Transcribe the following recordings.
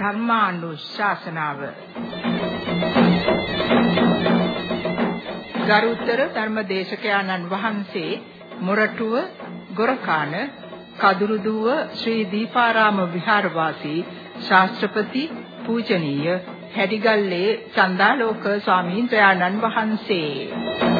ධර්මානුශාසනාව. ගරුතර ධර්මදේශකයාණන් වහන්සේ මොරටුව ගොරකාන කදුරුදුව ශ්‍රී දීපාරාම විහාරවාසී ශාස්ත්‍රපති පූජනීය හැඩිගල්ලේ චන්දාලෝක ස්වාමීන් වහන්සේ.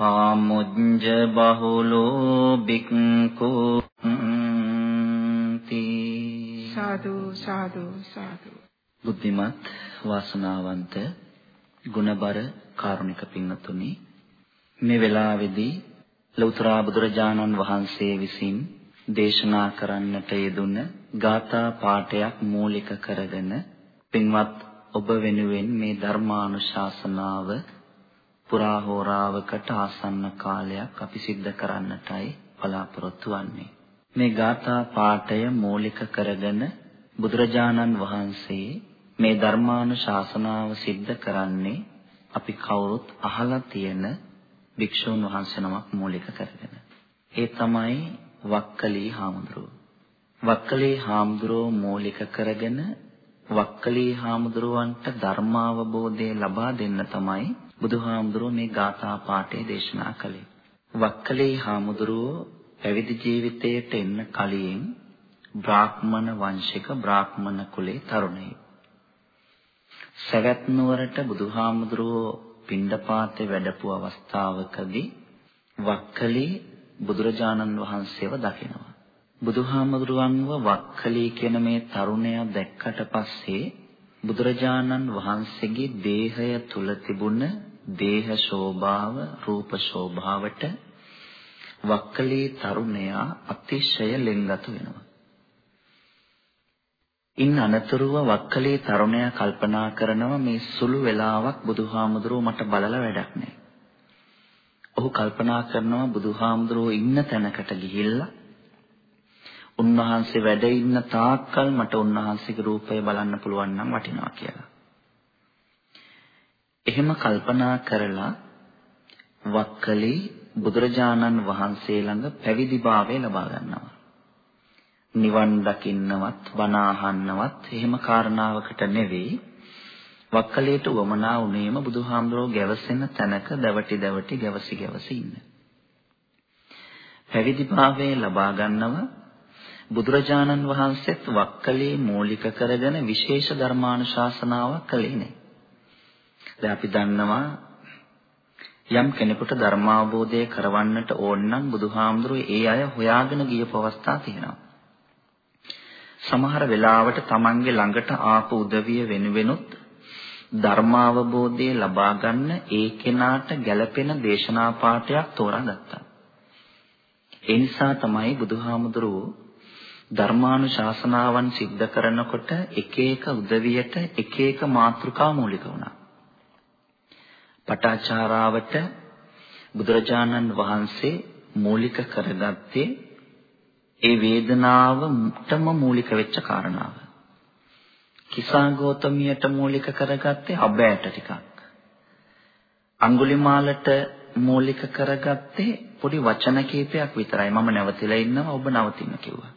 පාමුජ්ජ බහුලෝ බික්ඛු සාදු සාදු සාදු. බුද්ධිමත් වාසනාවන්ත ගුණබර කාරුණික පින්තුනි මේ වෙලාවේදී ලෞතර බුදුරජාණන් වහන්සේ විසින් දේශනා කරන්නට යෙදුන ගාථා පාඨයක් මූලික කරගෙන පින්වත් ඔබ වෙනුවෙන් මේ ධර්මානුශාසනාව පුරා හෝරාවකට ආසන්න කාලයක් අපි සිද්ධ කරන්නටයි බලාපොරොත්තු වෙන්නේ. මේ ගාථා පාඨය මූලික කරගෙන බුදුරජාණන් වහන්සේ මේ ධර්මානුශාසනාව සිද්ධ කරන්නේ අපි කවුරුත් අහලා තියෙන භික්ෂුන් වහන්සේ නමක් මූලික කරගෙන. ඒ තමයි වක්කලී හාමුදුරුවෝ. වක්කලී හාමුදුරුවෝ මූලික කරගෙන වක්කලී හාමුදුරුවන්ට ධර්මාවබෝධය ලබා දෙන්න තමයි බුදුහාමුදුරුවෝ මේ ගාථා පාඨය දේශනා කළේ. වක්කලී හාමුදුරුවෝ පැවිදි ජීවිතයට එන්න කලින් බ්‍රාහ්මණ වංශික බ්‍රාහ්මණ කුලේ තරුණයෙක්. සවැත් නුවරට බුදුහාමුදුරුවෝ පිණ්ඩපාතේ වැඩපු අවස්ථාවකදී වක්කලී බුදුරජාණන් වහන්සේව දකිනවා. බුදුහාමුදුරුවන්ව වක්කලී කියන මේ තරුණයා දැක්කට පස්සේ බුදුරජාණන් වහන්සේගේ දේහය තුල තිබුණ දේහ ශෝභාව රූප ශෝභාවට වක්කලී තරුණයා අතිශය ලෙන්ගතු වෙනවා. ඉන් අනතුරුව වක්කලී තරුණයා කල්පනා කරනවා මේ සුළු වෙලාවක් බුදුහාමුදුරුව මට බලලා වැඩක් නැහැ. ඔහු කල්පනා කරනවා බුදුහාමුදුරුව ඉන්න තැනකට ගිහිල්ලා උන්වහන්සේ වැඩ ඉන්න තාක්කල් මට උන්වහන්සේගේ රූපය බලන්න පුළුවන් නම් වටිනවා කියලා. එහෙම කල්පනා කරලා වක්කලී බුදුරජාණන් වහන්සේ ළඟ පැවිදිභාවය ලබා ගන්නවා. නිවන් දකින්නවත් බණ අහන්නවත් එහෙම කාරණාවකට නෙවෙයි වක්කලේට වමනා උනේම බුදුහාමුදුරුවෝ ගැවසෙන තැනක දැවටි දැවටි ගැවසි ගැවසි ඉන්න. පැවිදිභාවය ලබා ගන්නව බුදුරජාණන් වහන්සේත් වක්කලේ මූලික කරගෙන විශේෂ ධර්මානුශාසනාවක් කළේ නේ. දැන් අපි දන්නවා යම් කෙනෙකුට ධර්මාවබෝධය කරවන්නට ඕන නම් බුදුහාමුදුරුවෝ ඒ අය හොයාගෙන ගියපු අවස්ථා තියෙනවා. සමහර වෙලාවට Tamange ළඟට ආපු උදවිය වෙනුවෙනුත් ධර්මාවබෝධය ලබා ගන්න ඒ කෙනාට ගැළපෙන දේශනා පාඩයක් තෝරාගත්තා. ඒ නිසා තමයි බුදුහාමුදුරුවෝ ධර්මානුශාසනාවන් සිද්ධ කරනකොට එක එක උදවියට එක එක මාතෘකා මූලික වුණා. පටාචාරාවට බුදුරජාණන් වහන්සේ මූලික කරගත්තේ ඒ වේදනාවටම මූලික වෙච්ච කාරණාව. කිසා ගෞතමියට මූලික කරගත්තේ අබෑට ටිකක්. අඟුලිමාලට මූලික කරගත්තේ පොඩි වචන කීපයක් විතරයි. මම නැවතිලා ඉන්නවා ඔබ නවතින්න කිව්වා.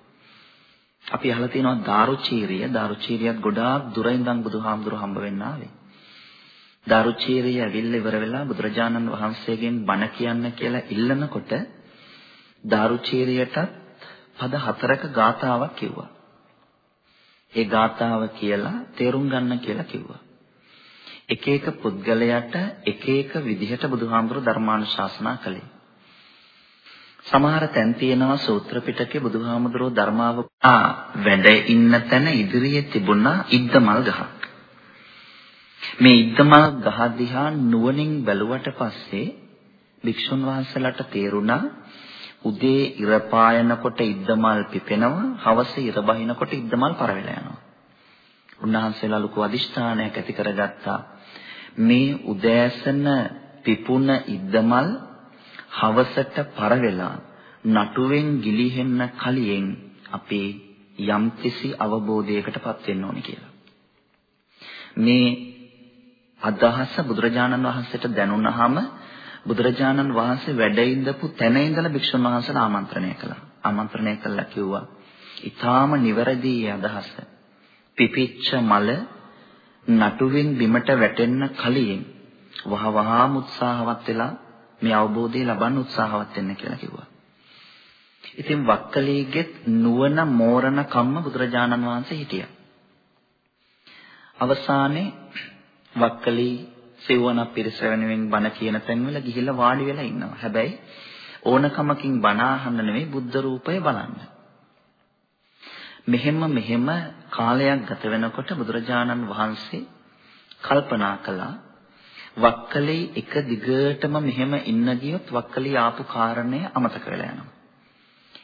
අපි අහලා තියෙනවා දාරුචීරිය දාරුචීරියත් ගොඩාක් දුර ඉඳන් බුදුහාමුදුරු හම්බ වෙන්න ආවේ. දාරුචීරිය ඇවිල්ලා ඉවර වෙලා බුදුරජාණන් වහන්සේගෙන් බණ කියන්න කියලා ඉල්ලනකොට දාරුචීරියටත් පද හතරක ගාතාවක් කිව්වා. ඒ ගාතාව කියලා තේරුම් ගන්න කියලා කිව්වා. එක එක පුද්ගලයාට එක එක විදිහට බුදුහාමුදුරු ධර්මානුශාසනා කළේ. සමහර තැන් තියෙනවා සූත්‍ර පිටකේ බුදුහාමුදුරෝ ධර්මාව ආ වැඩ ඉන්න තැන ඉදිරියේ තිබුණා ඉද්දමල් ගහක්. මේ ඉද්දමල් ගහ දිහා නුවණින් බැලුවට පස්සේ භික්ෂුන් වහන්සේලාට තේරුණා උදේ ඉර පායනකොට ඉද්දමල් පිපෙනවා, හවස ඉර බහිනකොට ඉද්දමල් පරවෙලා යනවා. උන්වහන්සේලා ලොකු අදිෂ්ඨානයක් ඇති කරගත්තා. මේ උදෑසන පිපුණ ඉද්දමල් හවසට පරවෙලා නටුවෙන් ගිලිහෙන්න කලින් අපේ යම්කිසි අවබෝධයකටපත් වෙන්න ඕනේ කියලා. මේ අදහස බුදුරජාණන් වහන්සේට දැනුණාම බුදුරජාණන් වහන්සේ වැඩ ඉඳපු තැන ඉඳලා භික්ෂුන් වහන්සේලා ආමන්ත්‍රණය කළා. ආමන්ත්‍රණය කළා කිව්වා. ඊටාම නිවැරදි අදහස. පිපිච්ච මල නටුවෙන් බිමට වැටෙන්න කලින් වහ වහාම උත්සාහවත් වෙලා මේ අවබෝධය ලබන්න උත්සාහවත් වෙන්න කියලා කිව්වා. ඉතින් වක්කලීගෙත් නුවණ මෝරණ කම්ම බුදුරජාණන් වහන්සේ හිටියා. අවසානයේ වක්කලී සිවණ පිරිස වෙනුවෙන් බණ කියන තැන්වල ගිහිල්ලා වාඩි වෙලා ඉන්නවා. හැබැයි ඕනකමකින් බණ අහන්න නෙවෙයි බුද්ධ රූපය බලන්න. මෙහෙම මෙහෙම කාලයක් ගත වෙනකොට බුදුරජාණන් වහන්සේ කල්පනා කළා වක්කලේ එක දිගටම මෙහෙම ඉන්න ගියොත් වක්කලේ ආපු කාරණය අමතක වෙලා යනවා.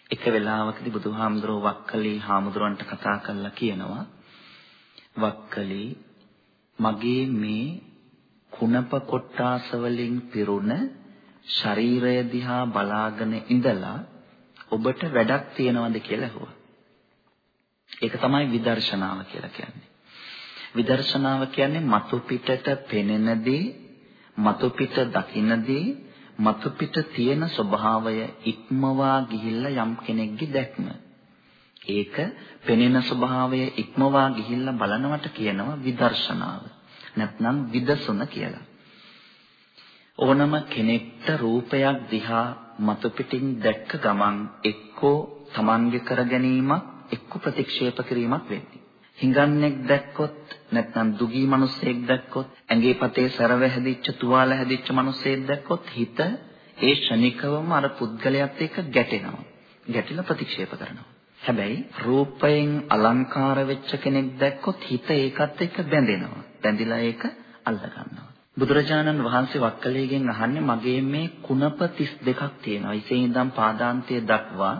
එක වෙලාවකදී බුදුහාමුදුරුවෝ වක්කලේ හාමුදුරන්ට කතා කරලා කියනවා වක්කලේ මගේ මේ කුණප කොට්ටාස වලින් පිරුණ ශරීරය දිහා බලාගෙන ඉඳලා ඔබට වැඩක් තියනවද කියලා ඇහුවා. ඒක තමයි විදර්ශනාව කියලා කියන්නේ. විදර්ශනාව කියන්නේ මතු පිටට පෙනෙන දේ, මතු පිට දකින දේ, මතු පිට තියෙන ස්වභාවය ඉක්මවා ගිහිල්ලා යම් කෙනෙක්ගේ දැක්ම. ඒක පෙනෙන ස්වභාවය ඉක්මවා ගිහිල්ලා බලනවට කියනවා විදර්ශනාව. නැත්නම් විදසුන කියලා. ඕනම කෙනෙක්ට රූපයක් දිහා මතු පිටින් දැක්ක ගමන් එක්කෝ තමන්ගේ කර ගැනීමක් එක්ක ප්‍රතික්ෂේප කිරීමක් වෙන්නේ. හිඟන්නෙක් දැක්කොත් නැත්නම් දුගී මිනිස්සෙක් දැක්කොත් ඇඟේ පතේ සරව හැදිච්ච තුවාල හැදිච්ච මිනිස්සෙක් දැක්කොත් හිත ඒ ෂණිකවම අර පුද්ගලයාත් එක්ක ගැටෙනවා. ගැටිලා ප්‍රතික්ෂේප කරනවා. හැබැයි රූපයෙන් අලංකාර වෙච්ච කෙනෙක් දැක්කොත් හිත ඒකත් එක්ක බැඳෙනවා. බැඳිලා ඒක අල්ල ගන්නවා. බුදුරජාණන් වහන්සේ වක්කලේගෙන් අහන්නේ මගේ මේ කුණප 32ක් තියෙනවා. ඉසේ ඉඳන් පාදාන්තය දක්වා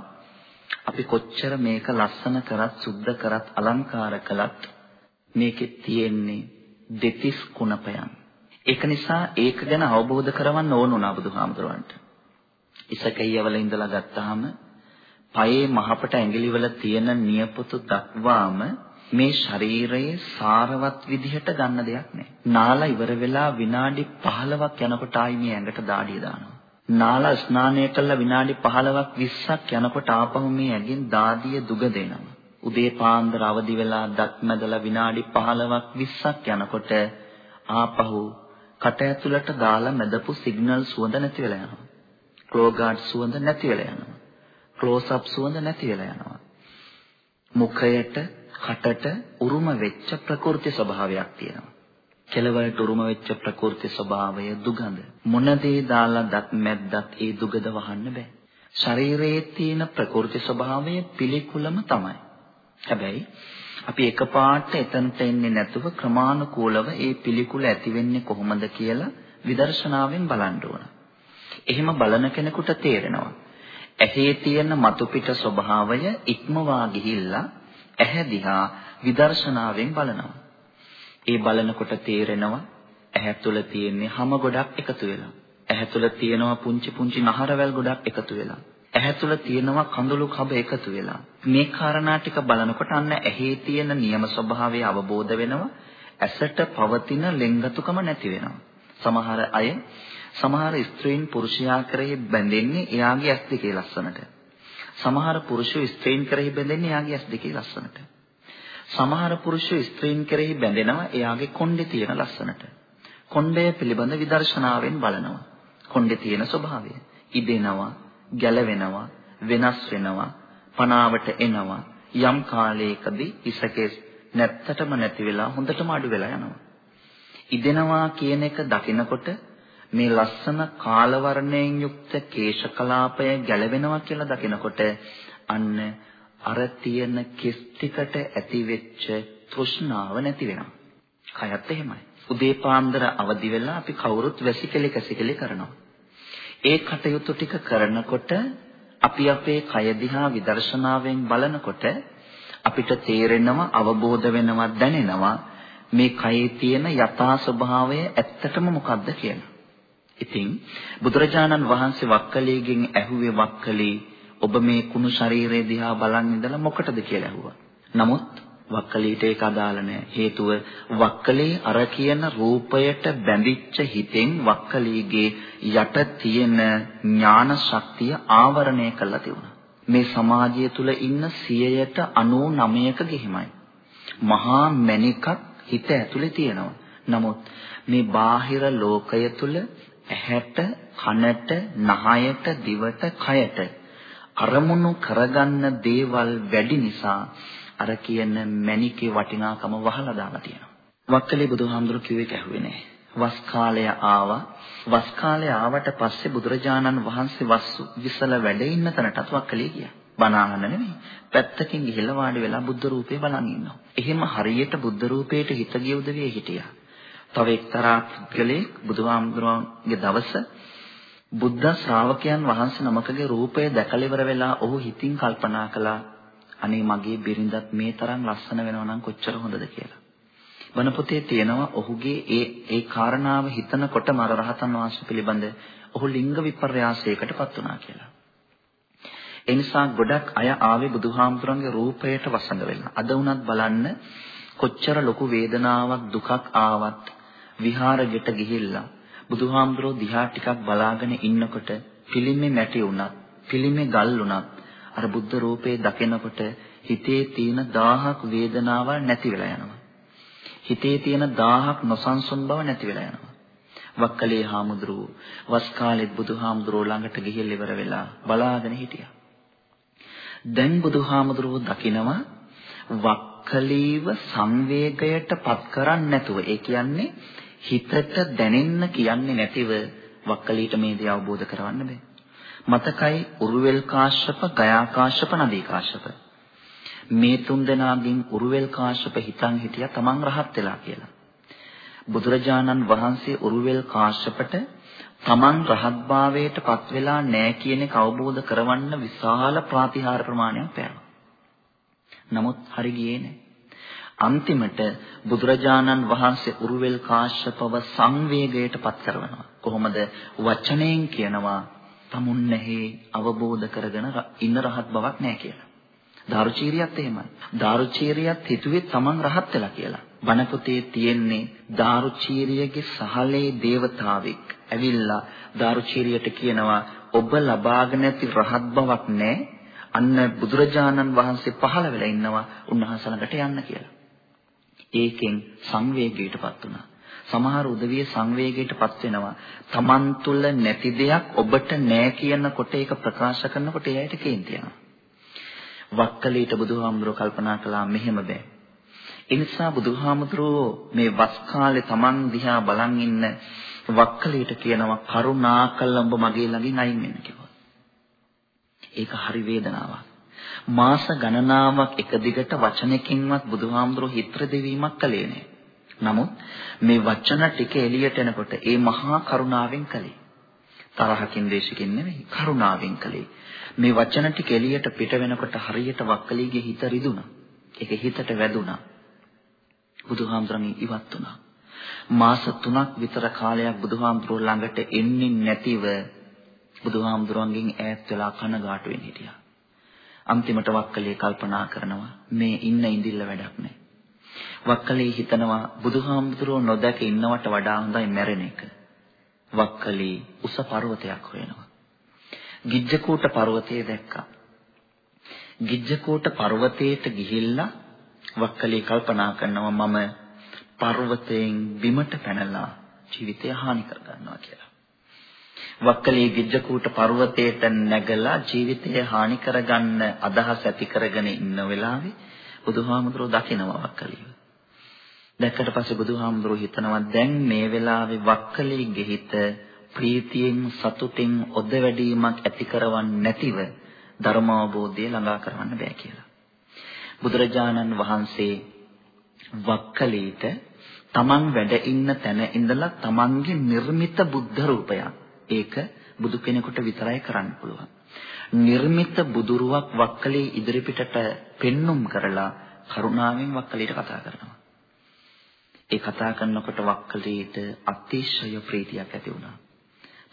අපි කොච්චර මේක ලස්සන කරත් සුද්ධ කරත් අලංකාර කළත් මේකේ තියෙන්නේ දෙතිස් කුණපයන්. ඒක නිසා ඒක ගැන අවබෝධ කරවන්න ඕන වුණා බුදුහාමුදුරන්ට. ඉසකෙයවල ඉඳලා ගත්තාම පයේ මහපට ඇඟිලිවල තියෙන නියපොතු දක්වාම මේ ශරීරයේ සාරවත් විදිහට ගන්න දෙයක් නැහැ. නාලා ඉවර වෙලා විනාඩි 15ක් යනකොට ආයි මේ ඇඟට දාඩිය දානවා. නාලා ස්නානය කළා විනාඩි 15ක් 20ක් යනකොට ආපහු මේ ඇඟෙන් දාඩිය දුග දෙනවා. උදේ පාන්දර අවදි වෙලා දත් මැදලා විනාඩි 15ක් 20ක් යනකොට ආපහු කට ඇතුළට දාලා මැදපු සිග්නල් සුවඳ නැති වෙලා යනවා. ක්ලෝගාඩ් සුවඳ නැති වෙලා යනවා. ක්ලෝස් අප් සුවඳ නැති වෙලා යනවා. මුඛයට කටට උරුම වෙච්ච ප්‍රකෘති ස්වභාවයක් තියෙනවා. කෙලවරට උරුම වෙච්ච ප්‍රකෘති ස්වභාවය දුගඳ. මොන දේ දාලා දත් මැද්දත් ඒ දුගඳ වහන්න බෑ. ශරීරයේ තියෙන ප්‍රකෘති ස්වභාවය පිළිකුලම තමයි. හැබැයි අපි එකපාරට එතනට එන්නේ නැතුව ක්‍රමානුකූලව ඒ පිළිකුල ඇති වෙන්නේ කොහොමද කියලා විදර්ශනාවෙන් බලන්න ඕන. එහෙම බලන කෙනෙකුට තේරෙනවා. ඇහි තියෙන මතු පිට ස්වභාවය ඉක්මවා ගිහිල්ලා ඇහැ දිහා විදර්ශනාවෙන් බලනවා. ඒ බලනකොට තේරෙනවා ඇහැ තුළ තියෙන්නේ හැම ගොඩක් එකතු වෙලා. ඇහැ තුළ තියෙනවා පුංචි පුංචි නහරවැල් ගොඩක් එකතු වෙලා. ඇහැ තුළ තියෙනවා කඳුළු කබ එකතු වෙලා. මේ කාරණා ටික බලනකොට අන්න ඇහි තියෙන නියම ස්වභාවය අවබෝධ වෙනවා. ඇසට පවතින ලෙන්ගතුකම නැති වෙනවා. සමහර අය සමහර ස්ත්‍රීන් පුරුෂයා කරේ බැඳෙන්නේ එයාගේ ඇස් දෙකේ ලස්සනට. සමහර පුරුෂයෝ ස්ත්‍රීන් කෙරෙහි බැඳෙන්නේ එයාගේ ඇස් දෙකේ ලස්සනට. සමහර පුරුෂයෝ ස්ත්‍රීන් කෙරෙහි බැඳෙනවා එයාගේ කොණ්ඩේ තියෙන ලස්සනට. කොණ්ඩය පිළිබඳ විදර්ශනාවෙන් බලනවා. කොණ්ඩේ තියෙන ස්වභාවය. ඉදෙනවා, ගැලවෙනවා, වෙනස් වෙනවා, පනාවට එනවා. යම් කාලයකදී ඉසකේ නැත්තටම නැති වෙලා හොඳටම අඩු වෙලා යනවා. ඉදෙනවා කියන එක දකිනකොට මේ ලස්සන කාලවර්ණයෙන් යුක්ත කේශ කලාපය ගැලවෙනවා කියලා දකිනකොට අන්න අර තියෙන කෙස් ටිකට ඇති වෙච්ච තෘෂ්ණාව නැති වෙනවා. කයත් එහෙමයි. උදේ පාන්දර අවදි වෙලා අපි කවුරුත් වැසිකලි කැසිකලි කරනවා. ඒ කටයුතු ටික කරනකොට අපි අපේ කය දිහා විදර්ශනාවෙන් බලනකොට අපිට තේරෙනවා අවබෝධ වෙනවා දැනෙනවා මේ කයේ තියෙන යථා ස්වභාවය ඇත්තටම මොකක්ද කියලා. ඉතින් බුදුරජාණන් වහන්සේ වක්කලීගෙන් ඇහුවේ වක්කලී ඔබ මේ කුණු ශරීරය දිහා බලන් ඉඳලා මොකටද කියලා ඇහුවා. නමුත් වක්කලීට ඒක අදාළ නැහැ. හේතුව වක්කලී අර කියන රූපයට බැඳිච්ච හිතෙන් වක්කලීගේ යට තියෙන ඥාන ශක්තිය ආවරණය කරලා තිබුණා. මේ සමාජය තුල ඉන්න 99ක ගෙහිමයි. මහා මණිකක් හිත ඇතුලේ තියෙනවා. නමුත් මේ බාහිර ලෝකය තුල ඇහැට, කනට, නහයට, දිවට, කයට අරමුණු කරගන්න දේවල් වැඩි නිසා අර කියන මණිකේ වටිනාකම වහලා දාලා තියෙනවා. වක්කලේ බුදුහාමුදුරු කිව්වේ කැහුවේ නෑ. වස් කාලය ආවා. වස් කාලය ආවට පස්සේ බුදුරජාණන් වහන්සේ වස් විසල වැඩ ඉන්න තැනටත් වක්කලේ ගියා. බණ අහන්න නෙමෙයි. පැත්තකින් ගිහිල්ලා වාඩි වෙලා බුද්ධ රූපේ බලන් ඉන්නවා. එහෙම හරියට බුද්ධ රූපේට හිත ගිය උදවිය හිටියා. තව එක්තරා පුද්ගලෙක් බුදුහාමුදුරන්ගේ දවස බුද්ධ ශ්‍රාවකයන් වහන්සේ නමකගේ රූපය දැකලා ඉවර වෙලා ඔහු හිතින් කල්පනා කළා අනේ මගේ බිරිඳත් මේ තරම් ලස්සන වෙනවා නම් කොච්චර හොඳද කියලා. වන පොතේ තියෙනවා ඔහුගේ ඒ ඒ කාරණාව හිතනකොට මර රහතන් වහන්සේ පිළිබඳ ඔහු ලිංග විපර්යාසයකටපත් වුණා කියලා. ඒ නිසා ගොඩක් අය ආවේ බුදුහාමුදුරන්ගේ රූපයට වසඟ වෙලා. අද වුණත් බලන්න කොච්චර ලොකු වේදනාවක් දුකක් ආවත් විහාරෙට ගිහිල්ලා බුදුහාමුදුරෝ දිහා ටිකක් බලාගෙන ඉන්නකොට පිළිමේ මැටි වුණත් පිළිමේ ගල් වුණත් අර බුද්ධ රූපේ දකිනකොට හිතේ තියෙන දාහක් වේදනාවල් නැති වෙලා යනවා. හිතේ තියෙන දාහක් නොසන්සුන් බව නැති වෙලා යනවා. වක්කලේ හාමුදුරුවෝ වස් කාලෙත් බුදුහාමුදුරුවෝ ළඟට ගිහිල්ලා ඉවර වෙලා බලාගෙන හිටියා. දැන් බුදුහාමුදුරුවෝ දකිනවා වක්කලීව සංවේගයට පත් කරන්නේ නැතුව ඒ කියන්නේ හිතට දැනෙන්න කියන්නේ නැතිව වක්කලීට මේ දේ අවබෝධ කරවන්න බෑ. මතකයි උරුවෙල් කාශ්‍යප, ගයා කාශ්‍යප, නදී කාශ්‍යප. මේ තුන් දෙනාගෙන් උරුවෙල් කාශ්‍යප හිතන් හිටියා තමන් රහත් වෙලා කියලා. බුදුරජාණන් වහන්සේ උරුවෙල් කාශ්‍යපට තමන් රහත්භාවයට පත් වෙලා නැහැ කියන එක අවබෝධ කරවන්න විශාල ප්‍රාතිහාර ප්‍රමාණයක් පෑවා. නමුත් හරි ගියේ නැහැ. අන්තිමට බුදුරජාණන් වහන්සේ උරුවෙල් කාශ්‍යපව සංවේගයට පත් කරනවා. කොහොමද වචනයෙන් කියනවා තමුන්නැහි අවබෝධ කරගෙන ඉන්න රහත් බවක් නැහැ කියලා. දාරුචීරියත් එහෙමයි. දාරුචීරියත් හිතුවේ තමන් රහත් වෙලා කියලා. බණ පොතේ තියෙන්නේ දාරුචීරියගේ සහලේ දේවතාවෙක් ඇවිල්ලා දාරුචීරියට කියනවා ඔබ ලබාගෙන ඇති රහත් බවක් නැහැ. අන්න බුදුරජාණන් වහන්සේ පහළ වෙලා ඉන්නවා උන්වහන්සේ ළඟට යන්න කියලා. ඒකෙන් සංවේගයටපත් වුණා. සමහර උදවිය සංවේගයටපත් වෙනවා. Taman තුල නැති දෙයක් ඔබට නෑ කියනකොට ඒක ප්‍රකාශ කරනකොට එයාට කේන්ති යනවා. වක්කලීට බුදුහාමුදුරුවෝ කල්පනා කළා මෙහෙම බෑ. ඒ නිසා බුදුහාමුදුරුවෝ මේ වස් කාලේ Taman දිහා බලන් ඉන්න වක්කලීට කියනවා කරුණාකර ඔබ මගේ ළඟින් අයින් වෙන්න කිව්වා. ඒක හරි වේදනාවක්. මාස ගණනාවක් එක දිගට වචනකින්වත් බුදුහාමුදුරුවෝ හිතර දෙවීමක් කළේ නෑ. නමුත් මේ වචන ටික එළියට එනකොට ඒ මහා කරුණාවෙන් කළේ. තරහකින් දේශකින් නෙවෙයි කරුණාවෙන් කළේ. මේ වචන ටික එළියට පිට වෙනකොට හරියට වක්කලීගේ හිත රිදුණා. ඒක හිතට වැදුණා. බුදුහාමුදුරන්ගෙන් ඉවත් වුණා. මාස 3ක් විතර කාලයක් බුදුහාමුදුරුවෝ ළඟට එන්නේ නැතිව බුදුහාමුදුරන්ගෙන් ඈත් වෙලා කනගාටු වෙන්න හිටියා. අන්තිමට වක්කලී කල්පනා කරනවා මේ ඉන්න ඉඳිල්ල වැඩක් නැහැ. වක්කලී හිතනවා බුදුහාමුදුරුවෝ නොදැක ඉන්නවට වඩා හොඳයි මැරෙන එක. වක්කලී උස පර්වතයක් හොයනවා. ගිජ්ජකූට පර්වතය දැක්කා. ගිජ්ජකූට පර්වතයට ගිහිල්ලා වක්කලී කල්පනා කරනවා මම පර්වතයෙන් බිමට පැනලා ජීවිතය හානි කර ගන්නවා කියලා. වක්කලී ගිජ්ජකූට පර්වතයට නැගලා ජීවිතය හානි කරගන්න අදහස් ඇති කරගෙන ඉන්න වෙලාවේ බුදුහාමුදුරුවෝ දකිනවා වක්කලීව. දැක්කට පස්සේ බුදුහාමුදුරුවෝ හිතනවා දැන් මේ වෙලාවේ වක්කලීගේ හිත ප්‍රීතියෙන් සතුටින් ඔද වැඩිවීමක් ඇති කරවන්නේ නැතිව ධර්ම අවබෝධය ළඟා කරවන්න බෑ කියලා. බුදුරජාණන් වහන්සේ වක්කලීට තමන් වැඩ ඉන්න තැන ඉඳලා තමන්ගේ නිර්මිත බුද්ධ රූපයක් ඒක බුදු කෙනෙකුට විතරයි කරන්න පුළුවන්. නිර්මිත බුදුරුවක් වක්කලේ ඉදිරිපිටට පෙන්눔 කරලා කරුණාවෙන් වක්කලීට කතා කරනවා. ඒ කතා කරනකොට වක්කලීට අතිශය ප්‍රීතියක් ඇති වුණා.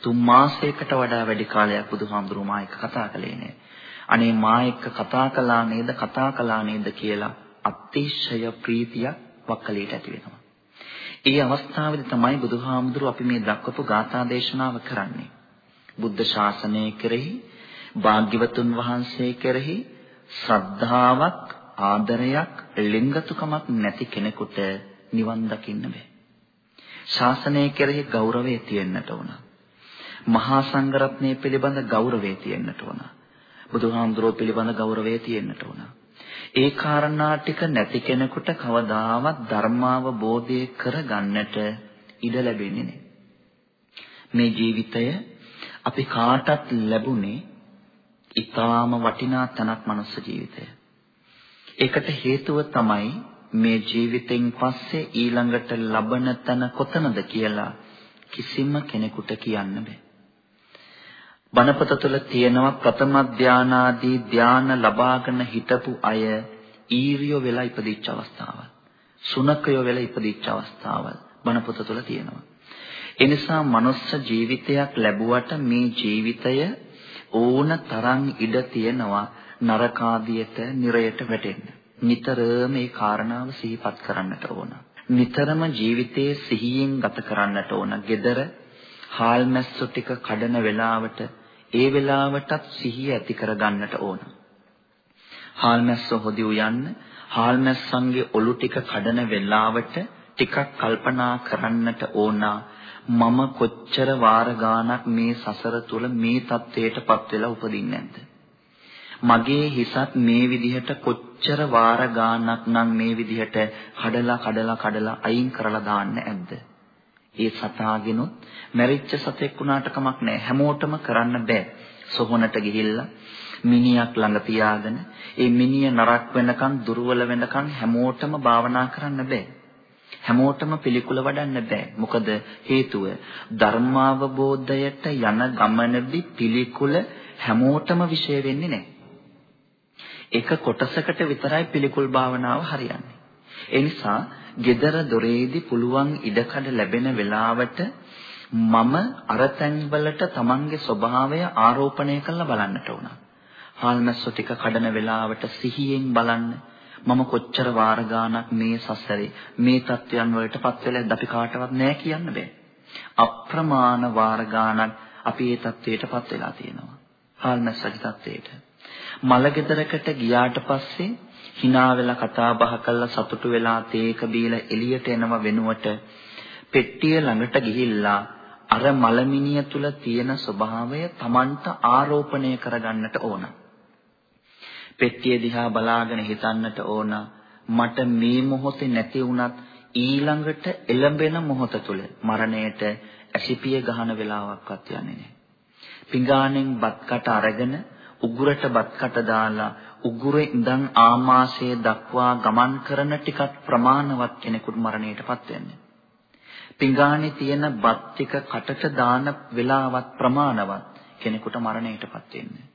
තුන් මාසයකට වඩා වැඩි කාලයක් බුදුහාමුදුරුවෝ මා එක්ක කතා කළේ නෑ. අනේ මා එක්ක කතා කළා නේද කතා කළා නේද කියලා අතිශය ප්‍රීතියක් වක්කලීට ඇති වෙනවා. ඒ අවස්ථාවේදී තමයි බුදුහාමුදුරුවෝ අපි මේ දක්වපු ගාථා දේශනාව කරන්නේ. බුද්ධ ශාසනය කෙරෙහි භාග්‍යවතුන් වහන්සේ කෙරෙහි ශ්‍රද්ධාවක් ආදරයක් ලිංගතුකමක් නැති කෙනෙකුට නිවන් දකින්න බෑ. ශාසනය කෙරෙහි ගෞරවය තියෙන්නට ඕන. මහා සංඝරත්නය පිළිබඳ ගෞරවය තියෙන්නට ඕන. බුදුහාමුදුරුවෝ පිළිබඳ ගෞරවය තියෙන්නට ඕන. ඒ කාරණා ටික නැති කෙනෙකුට කවදාවත් ධර්මාවබෝධය කරගන්නට ඉඩ ලැබෙන්නේ නැහැ. මේ ජීවිතය අපි කාටත් ලැබුණේ ඊටාම වටිනා තනක් මනුස්ස ජීවිතය. ඒකට හේතුව තමයි මේ ජීවිතෙන් පස්සේ ඊළඟට ලබන තන කොතනද කියලා කිසිම කෙනෙකුට කියන්න බෑ. බණපත තුළ තියෙනවා ප්‍රථම ධානාදී ධාන ලබාගෙන හිටපු අය ඊරියෝ වෙලා ඉපදිච්ච අවස්ථාවල්. සුනකයෝ වෙලා ඉපදිච්ච අවස්ථාවල් බණපත තුළ තියෙනවා. ඒ නිසා මනුස්ස ජීවිතයක් ලැබුවට මේ ජීවිතය ඕන තරම් ඉඩ තියෙනවා නරකාදියට, නිරයට වැටෙන්න. නිතරම මේ කාරණාව සිහිපත් කරන්නට ඕන. නිතරම ජීවිතයේ සිහියෙන් ගත කරන්නට ඕන. gedara හාල්මැස්සො ටික කඩන වෙලාවට ඒ වෙලාවටත් සිහිය ඇති කරගන්නට ඕන. හාල්මැස්සො හොදි උයන්න හාල්මැස්සන්ගේ ඔලු ටික කඩන වෙලාවට ටිකක් කල්පනා කරන්නට ඕන. මම කොච්චර වාර ගාණක් මේ සසර තුල මේ தത്വයටපත් වෙලා උපදින්නේ නැද්ද? මගේ හිසත් මේ විදිහට කොච්චර වාර ගාණක් නම් මේ විදිහට කඩලා කඩලා කඩලා අයින් කරලා දාන්න ඇද්ද? ඒ සතාගෙනුත් මැරිච්ච සතෙක් වුණාට කමක් නැහැ හැමෝටම කරන්න බෑ සොහොනට ගිහිල්ලා මිනියක් ළඟ තියාගෙන ඒ මිනිය නරක් වෙනකන් දුර්වල වෙනකන් හැමෝටම භාවනා කරන්න බෑ හැමෝටම පිළිකුල වඩන්න බෑ. මොකද හේතුව ධර්මාවබෝධයට යන ගමනේදී පිළිකුල හැමෝටම විශේෂ වෙන්නේ නැහැ. එක කොටසකට විතරයි පිළිකුල් භාවනාව හරියන්නේ. ඒ නිසා gedara doreedi පුළුවන් ඉඩකඩ ලැබෙන වෙලාවට මම අරතැන් වලට Tamange ස්වභාවය ආරෝපණය කරලා බලන්නට උනා. හාල්මැස්සෝ ටික කඩන වෙලාවට සිහියෙන් බලන්න මම කොච්චර වාර ගාණක් මේ සසරේ මේ தත්වයන් වලටපත් වෙලාද අපි කාටවත් නැහැ කියන්න බෑ. අප්‍රමාණ වාර ගාණක් අපි මේ தත්වයටපත් වෙලා තියෙනවා. හාල්මැස්සගේ தත්වයට. මලගෙදරකට ගියාට පස්සේ hina වෙලා කතා බහ කරලා සතුටු වෙලා තේක බීලා එළියට එනව වෙනුවට පෙට්ටිය ළඟට ගිහිල්ලා අර මලමිනිය තුල තියෙන ස්වභාවය Tamanට ආරෝපණය කරගන්නට ඕන. පෙට්ටිය දිහා බලාගෙන හිතන්නට ඕන මට මේ මොහොතේ නැති වුණත් ඊළඟට එළඹෙන මොහොත තුල මරණයට ඇසිපිය ගහන වෙලාවක්වත් යන්නේ නැහැ. පිඟානෙන් බත්කට අරගෙන උගුරට බත්කට දාලා උගුරේ ඉඳන් ආමාශය දක්වා ගමන් කරන ටිකක් ප්‍රමාණවත් කෙනෙකුට මරණයටපත් වෙන්නේ. පිඟානේ තියෙන බත් ටික කටට දාන වෙලාවත් ප්‍රමාණවත් කෙනෙකුට මරණයටපත් වෙන්නේ.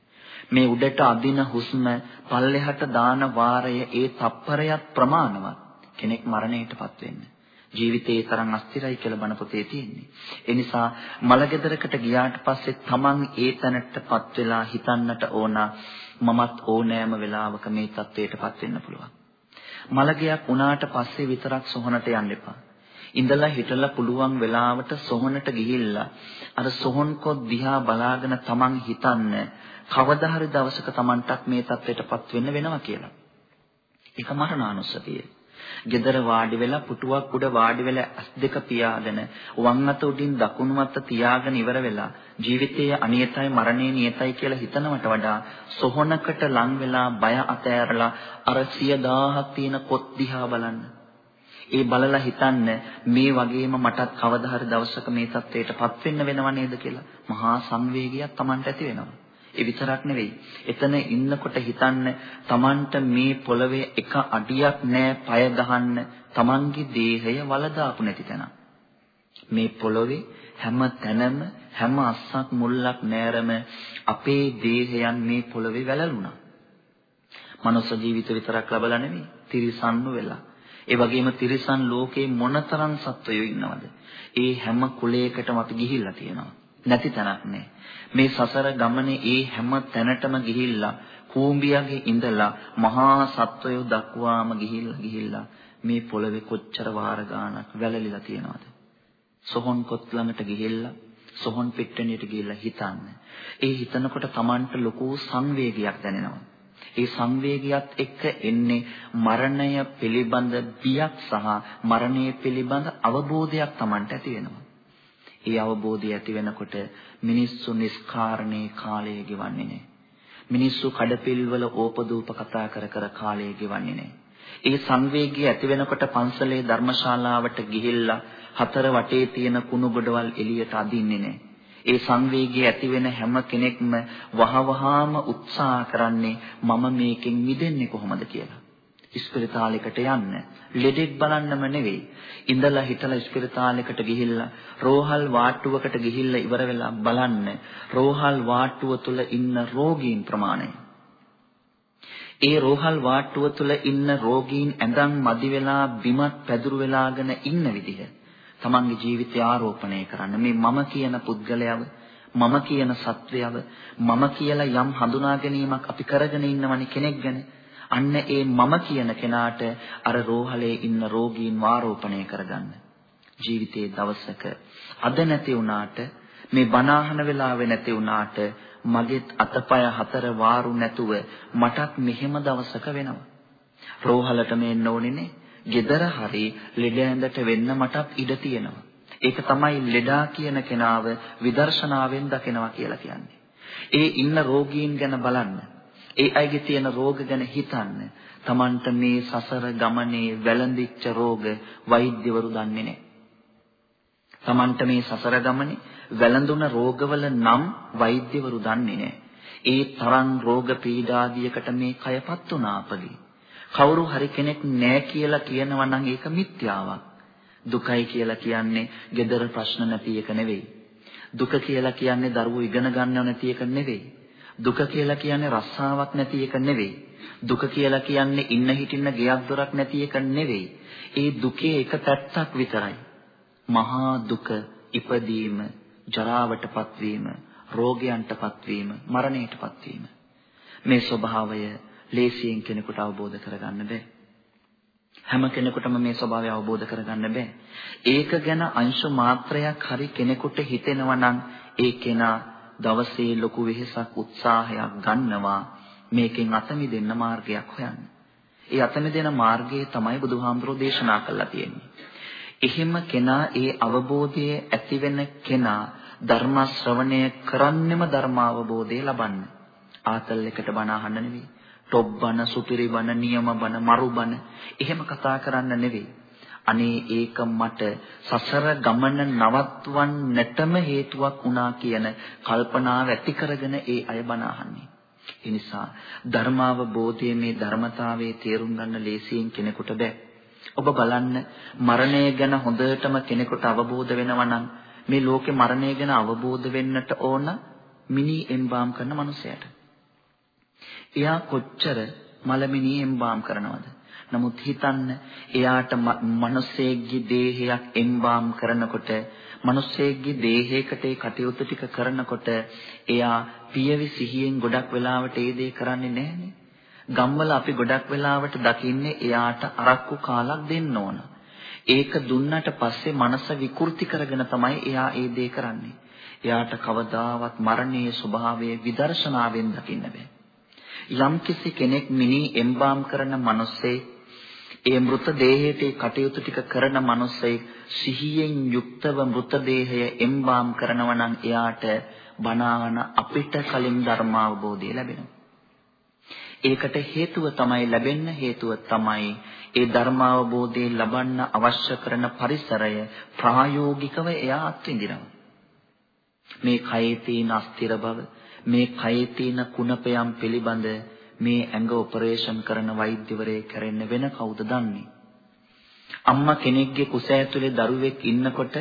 මේ උඩට අදින හුස්ම පල්ලෙහාට දාන වාරය ඒ තප්පරයක් ප්‍රමාණවත් කෙනෙක් මරණයටපත් වෙන්නේ. ජීවිතේ තරම් අස්තිරයි කියලා බණ පොතේ තියෙන්නේ. ඒ නිසා මලගෙදරකට ගියාට පස්සේ Taman ඒ තැනටපත් වෙලා හිතන්නට ඕන මමත් ඕනෑම වෙලාවක මේ தത്വයටපත් වෙන්න පුළුවන්. මලගයක් උනාට පස්සේ විතරක් සොහනට යන්න එපා. ඉඳලා හිටලා පුළුවන් වෙලාවට සොහනට ගිහිල්ලා අර සොහන්කොත් දිහා බලාගෙන Taman හිතන්න කවදා හරි දවසක Tamanටත් මේ தത്വයටපත් වෙන්න වෙනවා කියලා. ඒක මරණානුස්සතිය. gedara වාඩි වෙලා පුටුවක් උඩ වාඩි වෙලා ඇස් දෙක පියාගෙන වම් අත උඩින් දකුණු අත තියාගෙන ඉවර වෙලා ජීවිතයේ අනියතයි මරණය නියතයි කියලා හිතනවට වඩා සොහොනකට ලං වෙලා බය අතෑරලා අර 10000ක් තියෙන පොත් දිහා බලන්න. ඒ බලලා හිතන්න මේ වගේම මටත් කවදා හරි දවසක මේ තත්ත්වයටපත් වෙන්න වෙනව නේද කියලා මහා සංවේගයක් Tamanට ඇති වෙනවා. ඒ විතරක් නෙවෙයි. එතන ඉන්නකොට හිතන්න Tamanට මේ පොළවේ එක අඩියක් නෑ পায় ගහන්න Tamanගේ දේහය වලදාපු නැති තැන. මේ පොළොවේ හැම තැනම හැම අස්සක් මුල්ලක් නෑරම අපේ දේහයන් මේ පොළොවේ වැළලුණා. මනුස්ස ජීවිත විතරක් ලබලා නෙමෙයි, තිරිසන්ු වෙලා. ඒ වගේම තිරිසන් ලෝකේ මොනතරම් සත්වයෝ ඉන්නවද? ඒ හැම කුලයකටම අපි ගිහිල්ලා තියෙනවා. නැති තැනක් නෑ. මේ සසර ගමනේ ඒ හැම තැනටම ගිහිල්ලා කූඹියගේ ඉඳලා මහා සත්වයෝ දක්වාම ගිහිල්ලා ගිහිල්ලා මේ පොළවේ කොච්චර වාර ගාණක් වැළලිලා තියෙනවද? සොහොන් කොත් ළඟට ගිහිල්ලා සොහොන් පිට්ටනියට ගිහිල්ලා හිතන්න. ඒ හිතනකොට Tamanට ලොකු සංවේගයක් දැනෙනවා. ඒ සංවේගයත් එක්ක එන්නේ මරණය පිළිබඳ බියක් සහ මරණය පිළිබඳ අවබෝධයක් Tamanට ඇති වෙනවා. ඒ අවබෝධය ඇති වෙනකොට මිනිස්සු නිස්කාරණේ කාලය ගෙවන්නේ නැහැ. මිනිස්සු කඩපිල්වල ඕපදූප කතා කර කර කාලය ගෙවන්නේ නැහැ. ඒ සංවේගය ඇති වෙනකොට පන්සලේ ධර්මශාලාවට ගිහිල්ලා හතර වටේ තියෙන කුණු ගොඩවල් එළියට අදින්නේ නැහැ. ඒ සංවේගය ඇති වෙන හැම කෙනෙක්ම වහවහාම උත්සාහ කරන්නේ මම මේකෙන් මිදෙන්නේ කොහොමද කියලා. ඉස්පිරිතාලයකට යන්න, ලෙඩෙක් බලන්නම නෙවෙයි. ඉඳලා හිටලා ඉස්පිරිතාලයකට ගිහිල්ලා රෝහල් වාට්ටුවකට ගිහිල්ලා ඉවර වෙලා බලන්න රෝහල් වාට්ටුව තුල ඉන්න රෝගීන් ප්‍රමාණය. ඒ රෝහල් වාට්ටුව තුල ඉන්න රෝගීන් ඇඳන් මදි වෙලා බිමත් පැදුරු වෙලාගෙන ඉන්න විදිහ තමන්ගේ ජීවිතය ආරෝපණය කරන්න. මේ මම කියන පුද්ගලයාව, මම කියන සත්වයව, මම කියලා යම් හඳුනා ගැනීමක් අපි කරගෙන ඉන්නවනේ කෙනෙක් ගැන. අන්න ඒ මම කියන කෙනාට අර රෝහලේ ඉන්න රෝගීන් ආරෝපණය කරගන්න. ජීවිතයේ දවසක අද නැති වුණාට මේ බණාහන වෙලාවේ නැති වුණාට මගෙත් අතපය හතර වාරු නැතුව මටත් මෙහෙම දවසක වෙනවා. රෝහලට මෙන්න ඕනේ නේ. gedara hari ලෙඩ ඇඳට වෙන්න මටත් ඉඩ තියෙනවා. ඒක තමයි ලෙඩා කියන කෙනාව විදර්ශනාවෙන් දකිනවා කියලා කියන්නේ. ඒ ඉන්න රෝගීන් ගැන බලන්න. ඒ අයගේ තියෙන රෝග ගැන හිතන්න. Tamanට මේ සසර ගමනේ වැළඳිච්ච රෝග වෛද්‍යවරු දන්නේ නැහැ. Tamanට මේ සසර ගමනේ වැළඳුන රෝගවල නම් වෛද්‍යවරු දන්නේ නැහැ. ඒ තරම් රෝග පීඩාදියකට මේ කයපත් වුණා අපගේ. කවුරු හරි කෙනෙක් නෑ කියලා කියනවා නම් ඒක මිත්‍යාවක්. දුකයි කියලා කියන්නේ gedara ප්‍රශ්න නැති එක නෙවෙයි. දුක කියලා කියන්නේ දරුවෝ ඉගෙන ගන්නව නැති එක නෙවෙයි. දුක කියලා කියන්නේ රස්සාවක් නැති එක නෙවෙයි. දුක කියලා කියන්නේ ඉන්න හිටින්න ගෙයක් දොරක් නැති එක නෙවෙයි. ඒ දුකේ එක පැත්තක් විතරයි. මහා දුක ඉපදීම, ජරාවටපත් වීම, රෝගයන්ටපත් වීම, මරණයටපත් වීම. මේ ස්වභාවය ලේසියෙන් කෙනෙකුට අවබෝධ කරගන්න බෑ. හැම කෙනෙකුටම මේ ස්වභාවය අවබෝධ කරගන්න බෑ. ඒක ගැන අංශු මාත්‍රයක් හරි කෙනෙකුට හිතෙනවා නම් ඒ කෙනා දවසේ ලොකු වෙහෙසක් උත්සාහයක් ගන්නවා මේකෙන් අත මිදෙන්න මාර්ගයක් හොයන්න. ඒ අත මිදෙන මාර්ගය තමයි බුදුහාමුදුරෝ දේශනා කළා තියෙන්නේ. එහෙම කෙනා ඒ අවබෝධය ඇති වෙන කෙනා ධර්ම ශ්‍රවණය කරන්නෙම ධර්ම අවබෝධය ලබන්න. ආතල් එකට බණ අහන්න නෙවෙයි. ටොබ්බන, සුපිරිබන, නියමබන, මරුබන එහෙම කතා කරන්න නෙවෙයි. අනේ ඒක මට සසර ගමන නවත්වන්නටම හේතුවක් වුණා කියන කල්පනාව ඇති කරගෙන ඒ අය බණ අහන්නේ. ඒ නිසා ධර්මාවබෝධයේ මේ ධර්මතාවයේ තේරුම් ගන්න ලේසියෙන් කෙනෙකුට බෑ. ඔබ බලන්න මරණය ගැන හොඳටම කෙනෙකුට අවබෝධ වෙනවා නම් මේ ලෝකේ මරණය ගැන අවබෝධ වෙන්නට ඕන මිනි එම්බාම් කරන මනුස්සයට. එයා කොච්චර මලමිනී එම්බාම් කරනවද? නමුත් හිතන්න එයාට මිනිස්සෙක්ගේ දේහයක් එම්බාම් කරනකොට මිනිස්සෙක්ගේ දේහයකට ඒ කටයුතු ටික කරනකොට එයා පියවි සිහියෙන් ගොඩක් වෙලාවට ඒ දේ කරන්නේ නැහනේ. ගම්වල අපි ගොඩක් වෙලාවට දකින්නේ එයාට අරක්කු කාලක් දෙන්න ඕන. ඒක දුන්නට පස්සේ මනස විකෘති කරගෙන තමයි එයා ඒ දේ කරන්නේ. එයාට කවදාවත් මරණයේ ස්වභාවය විදර්ශනාවෙන් දකින්න බෑ. යම්කිසි කෙනෙක් මිනි එම්බාම් කරන මිනිස්සේ ඒ මృత දේහයට කටයුතු ටික කරන මිනිස්සේ සිහියෙන් යුක්තව මృత දේහය එම්බාම් කරනවා නම් එයාට බණාන අපිට කලින් ධර්මාවබෝධය ලැබෙනවා. ඒකට හේතුව තමයි ලැබෙන්න හේතුව තමයි ඒ ධර්මාවබෝධය ලබන්න අවශ්‍ය කරන පරිසරය ප්‍රායෝගිකව එයා අත්විඳිනවා. මේ කයේ තියෙන අස්තිර බව මේ කයේ තියෙන කුණපයම් පිළිබඳ මේ ඇඟ ඔපරේෂන් කරන වෛද්‍යවරයෙක් කරන්න වෙන කවුද දන්නේ? අම්මා කෙනෙක්ගේ කුස ඇතුලේ දරුවෙක් ඉන්නකොට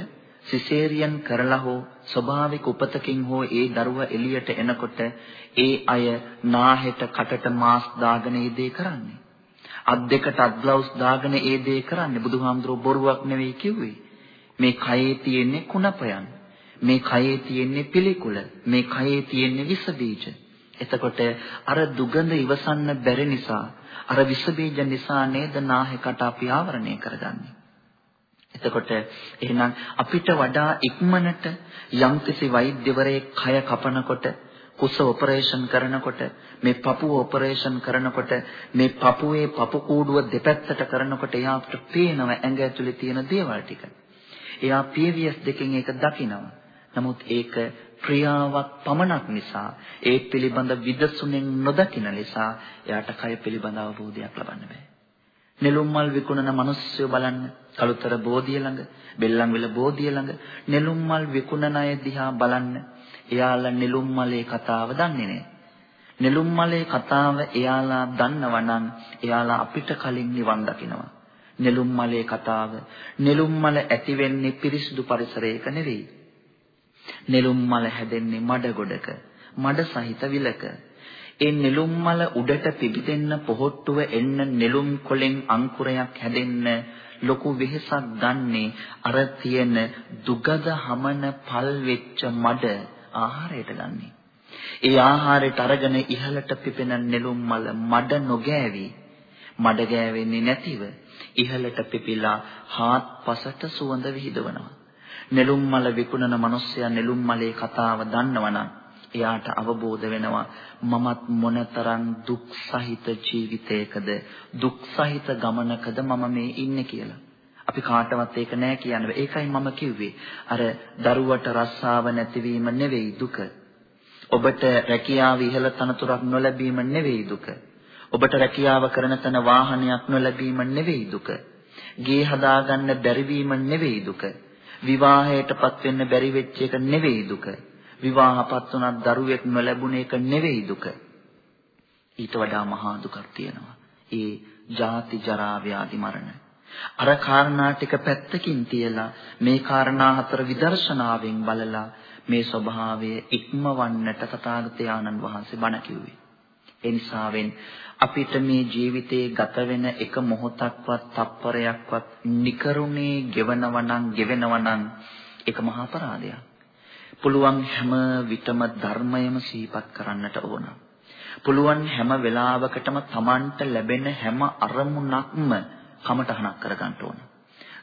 සිසේරියන් කරලා හෝ ස්වභාවික උපතකින් හෝ ඒ දරුවා එළියට එනකොට ඒ අය නාහෙට කටට මාස් දාගෙන ඒ දේ කරන්නේ. අත් දෙකට අත් ග්ලව්ස් දාගෙන ඒ දේ කරන්නේ. බුදුහාමුදුරුවෝ බොරුවක් නෙවෙයි කිව්වේ. මේ කයේ තියෙන්නේ කුණපයන්. මේ කයේ තියෙන්නේ පිළිකුල. මේ කයේ තියෙන්නේ විස බීජ. එතකොට අර දුගඳ ඉවසන්න බැරි නිසා අර විස බීජ නිසා නේද නාහෙකට අපි ආවරණය කරගන්නේ. එතකොට එහෙනම් අපිට වඩා ඉක්මනට යම්කිසි වෛද්‍යවරයෙක් කය කපනකොට කුස ඔපරේෂන් කරනකොට මේ පපුව ඔපරේෂන් කරනකොට මේ පපුවේ පපු කූඩුව දෙපැත්තට කරනකොට එයාට පේනවා ඇඟ ඇතුලේ තියෙන දේවල් ටික. එයා PVS දෙකෙන් ඒක දකිනවා. නමුත් ඒක ක්‍රියාවක් පමණක් නිසා ඒ පිළිබඳ විදසුනෙන් නොදකින නිසා එයාට කය පිළිබඳ අවබෝධයක් ලබන්න බෑ. නෙළුම් මල් විකුණන මිනිස්සු බලන්න කලුතර බෝධිය ළඟ බෙල්ලන්විල බෝධිය ළඟ නෙළුම් මල් විකුණන අය දිහා බලන්න එයාලා නෙළුම් මලේ කතාව දන්නේ නැහැ. නෙළුම් මලේ කතාව එයාලා දන්නවා නම් එයාලා අපිට කලින් නිවන් දකිනවා. නෙළුම් මලේ කතාව නෙළුම් මල ඇති වෙන්නේ පිරිසිදු පරිසරයක නෙවෙයි. නෙළුම් මල හැදෙන්නේ මඩ ගොඩක, මඩ සහිත විලක. ඒ නෙළුම් මල උඩට පිබිදෙන්න පොහොට්ටුව එන්න නෙළුම් කොලෙන් අංකුරයක් හැදෙන්න ලොකු වෙහසක් ගන්නේ අර තියෙන දුගද හමන පල් වෙච්ච මඩ ආහාරයට ගන්නෙ. ඒ ආහාරයට අරගෙන ඉහළට පිපෙන නෙළුම් මල මඩ නොගෑවි මඩ ගෑවෙන්නේ නැතිව ඉහළට පිපිලා හාත්පසට සුවඳ විහිදවනවා. නෙළුම් මල විකුණන මිනිස්සයා නෙළුම් මලේ කතාව දන්නවනම් එයාට අවබෝධ වෙනවා මමත් මොනතරම් දුක් සහිත ජීවිතයකද දුක් සහිත ගමනකද මම මේ ඉන්නේ කියලා. අපි කාටවත් ඒක නෑ කියන්නේ. ඒකයි මම කිව්වේ. අර දරුවට රස්සාව නැතිවීම නෙවෙයි දුක. ඔබට රැකියාව ඉහළ තනතුරක් නොලැබීම නෙවෙයි දුක. ඔබට රැකියාව කරන තැන වාහනයක් නොලැබීම නෙවෙයි දුක. ගේ හදාගන්න බැරිවීම නෙවෙයි දුක. විවාහයටපත් වෙන්න බැරි වෙච්ච එක නෙවෙයි දුක. විවාහපත් වුණත් දරුවෙක් නොලැබුණ එක නෙවෙයි දුක. ඊට වඩා මහා දුකක් තියෙනවා. ඒ ජාති ජරා ව්‍යාධි මරණ. අර කාරණා ටික පැත්තකින් තියලා මේ කාරණා හතර විදර්ශනාවෙන් බලලා මේ ස්වභාවය ඉක්මවන්නට තථාගතයන්න් වහන්සේ බණ කිව්වේ. ඒ නිසාවෙන් අපිට මේ ජීවිතේ ගත වෙන එක මොහොතක්වත් තප්පරයක්වත් නිකරුණේ ගෙවනවා නම් ගෙවෙනවා නම් ඒක මහා අපරාධයක්. පුළුවන් හැම විටම ධර්මයම සිහිපත් කරන්නට ඕන. පුළුවන් හැම වෙලාවකටම Tamanට ලැබෙන හැම අරමුණක්ම කමටහනක් කරගන්න ඕන.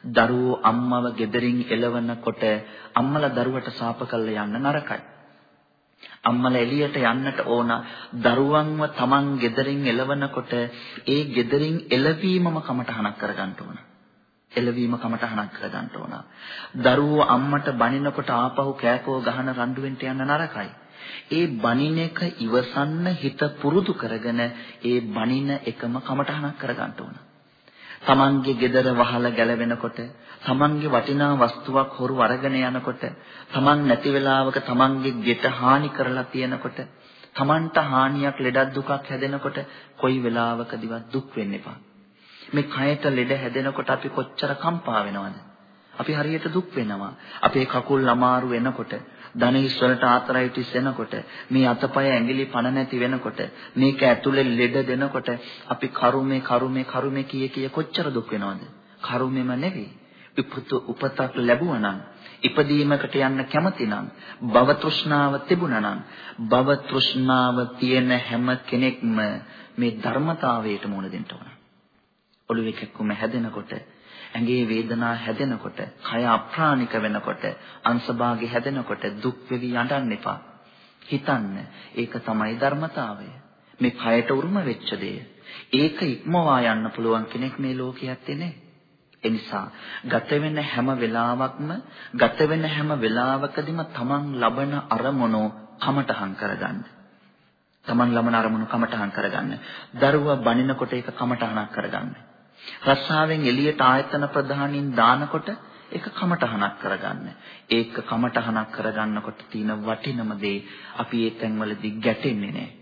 දරුවෝ අම්මව ගෙදරින් එලවනකොට අම්මලා දරුවට සාප කළා යන්න නරකයි. අම්මලා එළියට යන්නට ඕන දරුවන්ව Taman ගෙදරින් එලවනකොට ඒ ගෙදරින් එලවීමම කමටහනක් කරගන්න ඕන. එලවීම කමටහනක් කරගන්න ඕන. දරුවෝ අම්මට බනිනකොට ආපහු කෑකෝ ගහන රණ්ඩුවෙන්ට යන්න නරකයි. ඒ බනින එක ඉවසන්න හිත පුරුදු කරගෙන ඒ බනින එකම කමටහනක් කරගන්න ඕන. තමන්ගේ ගෙදර වහලා ගැලවෙනකොට තමන්ගේ වටිනා වස්තුවක් හොරු අරගෙන යනකොට තමන් නැති වෙලාවක තමන්ගේ ගෙට හානි කරලා තියෙනකොට තමන්ට හානියක් ලෙඩක් දුකක් හැදෙනකොට කොයි වෙලාවකදීවත් දුක් වෙන්න එපා. මේ කයට ලෙඩ හැදෙනකොට අපි කොච්චර කම්පා වෙනවද? අපි හරියට දුක් වෙනවා. අපේ කකුල් අමාරු වෙනකොට ධනෙස් වලට ආතරයිටිස් එනකොට මේ අතපය ඇඟිලි පණ නැති වෙනකොට මේක ඇතුලේ ලෙඩ දෙනකොට අපි කරුමේ කරුමේ කරුමේ කිය කිය කොච්චර දුක් වෙනවද කරුමෙම නෙවෙයි උපත උපතක් ලැබුවා නම් ඉපදීමකට යන්න කැමති නම් භව තෘෂ්ණාව තිබුණා නම් භව තෘෂ්ණාව තියෙන හැම කෙනෙක්ම මේ ධර්මතාවයට මුහුණ දෙන්න ඕන. ඔළුවේ කැක්කුම හැදෙනකොට ඇඟේ වේදනා හැදෙනකොට, කය අප්‍රාණික වෙනකොට, අංශභාගය හැදෙනකොට දුක් වෙවි යඬන්න එපා. හිතන්න ඒක තමයි ධර්මතාවය. මේ කයට උරුම වෙච්ච දෙය. ඒක ඉක්මවා යන්න පුළුවන් කෙනෙක් මේ ලෝකයේ ඇත්තේ නැහැ. එනිසා ගත වෙන හැම වෙලාවකම ගත වෙන හැම වෙලාවකදීම තමන් ලබන අරමුණු කමටහන් කරගන්න. තමන් ලබන අරමුණු කමටහන් කරගන්න. දරුවා බනිනකොට ඒක කමටහනක් කරගන්න. රස්සාවෙන් එළියට ආයතන ප්‍රධානින් දානකොට ඒක කමටහනක් කරගන්න. ඒක කමටහනක් කරගන්නකොට තියෙන වටිනම දේ අපි ඒ තැන්වලදී ගැටෙන්නේ නැහැ.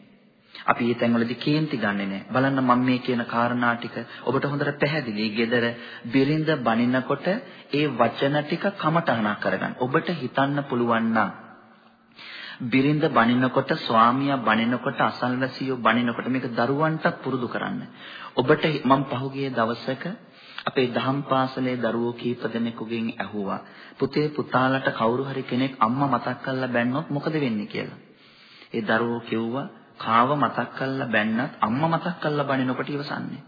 අපි මේ තැන්වලදී කේන්ති ගන්නෙ නෑ. බලන්න මම මේ කියන කාරණා ටික ඔබට හොඳට පැහැදිලි. gedara බිරිඳ බනිනකොට ඒ වචන ටික කමටහනක් කරගන්න. ඔබට හිතන්න පුළුවන් නම් බිරිඳ බනිනකොට ස්වාමියා බනිනකොට අසල්වැසියෝ බනිනකොට මේක දරුවන්ටත් පුරුදු කරන්න. ඔබට මම පහුගිය දවසක අපේ දහම් පාසලේ දරුවෝ කීප දෙනෙකුගෙන් ඇහුවා පුතේ පුතාලට කවුරු හරි කෙනෙක් අම්මා මතක් කරලා බැන්නොත් මොකද වෙන්නේ කියලා. ඒ දරුවෝ කිව්වා කාව මතක් කරලා බැන්නත් අම්මා මතක් කරලා බනිනකොට ඉවසන්නේ.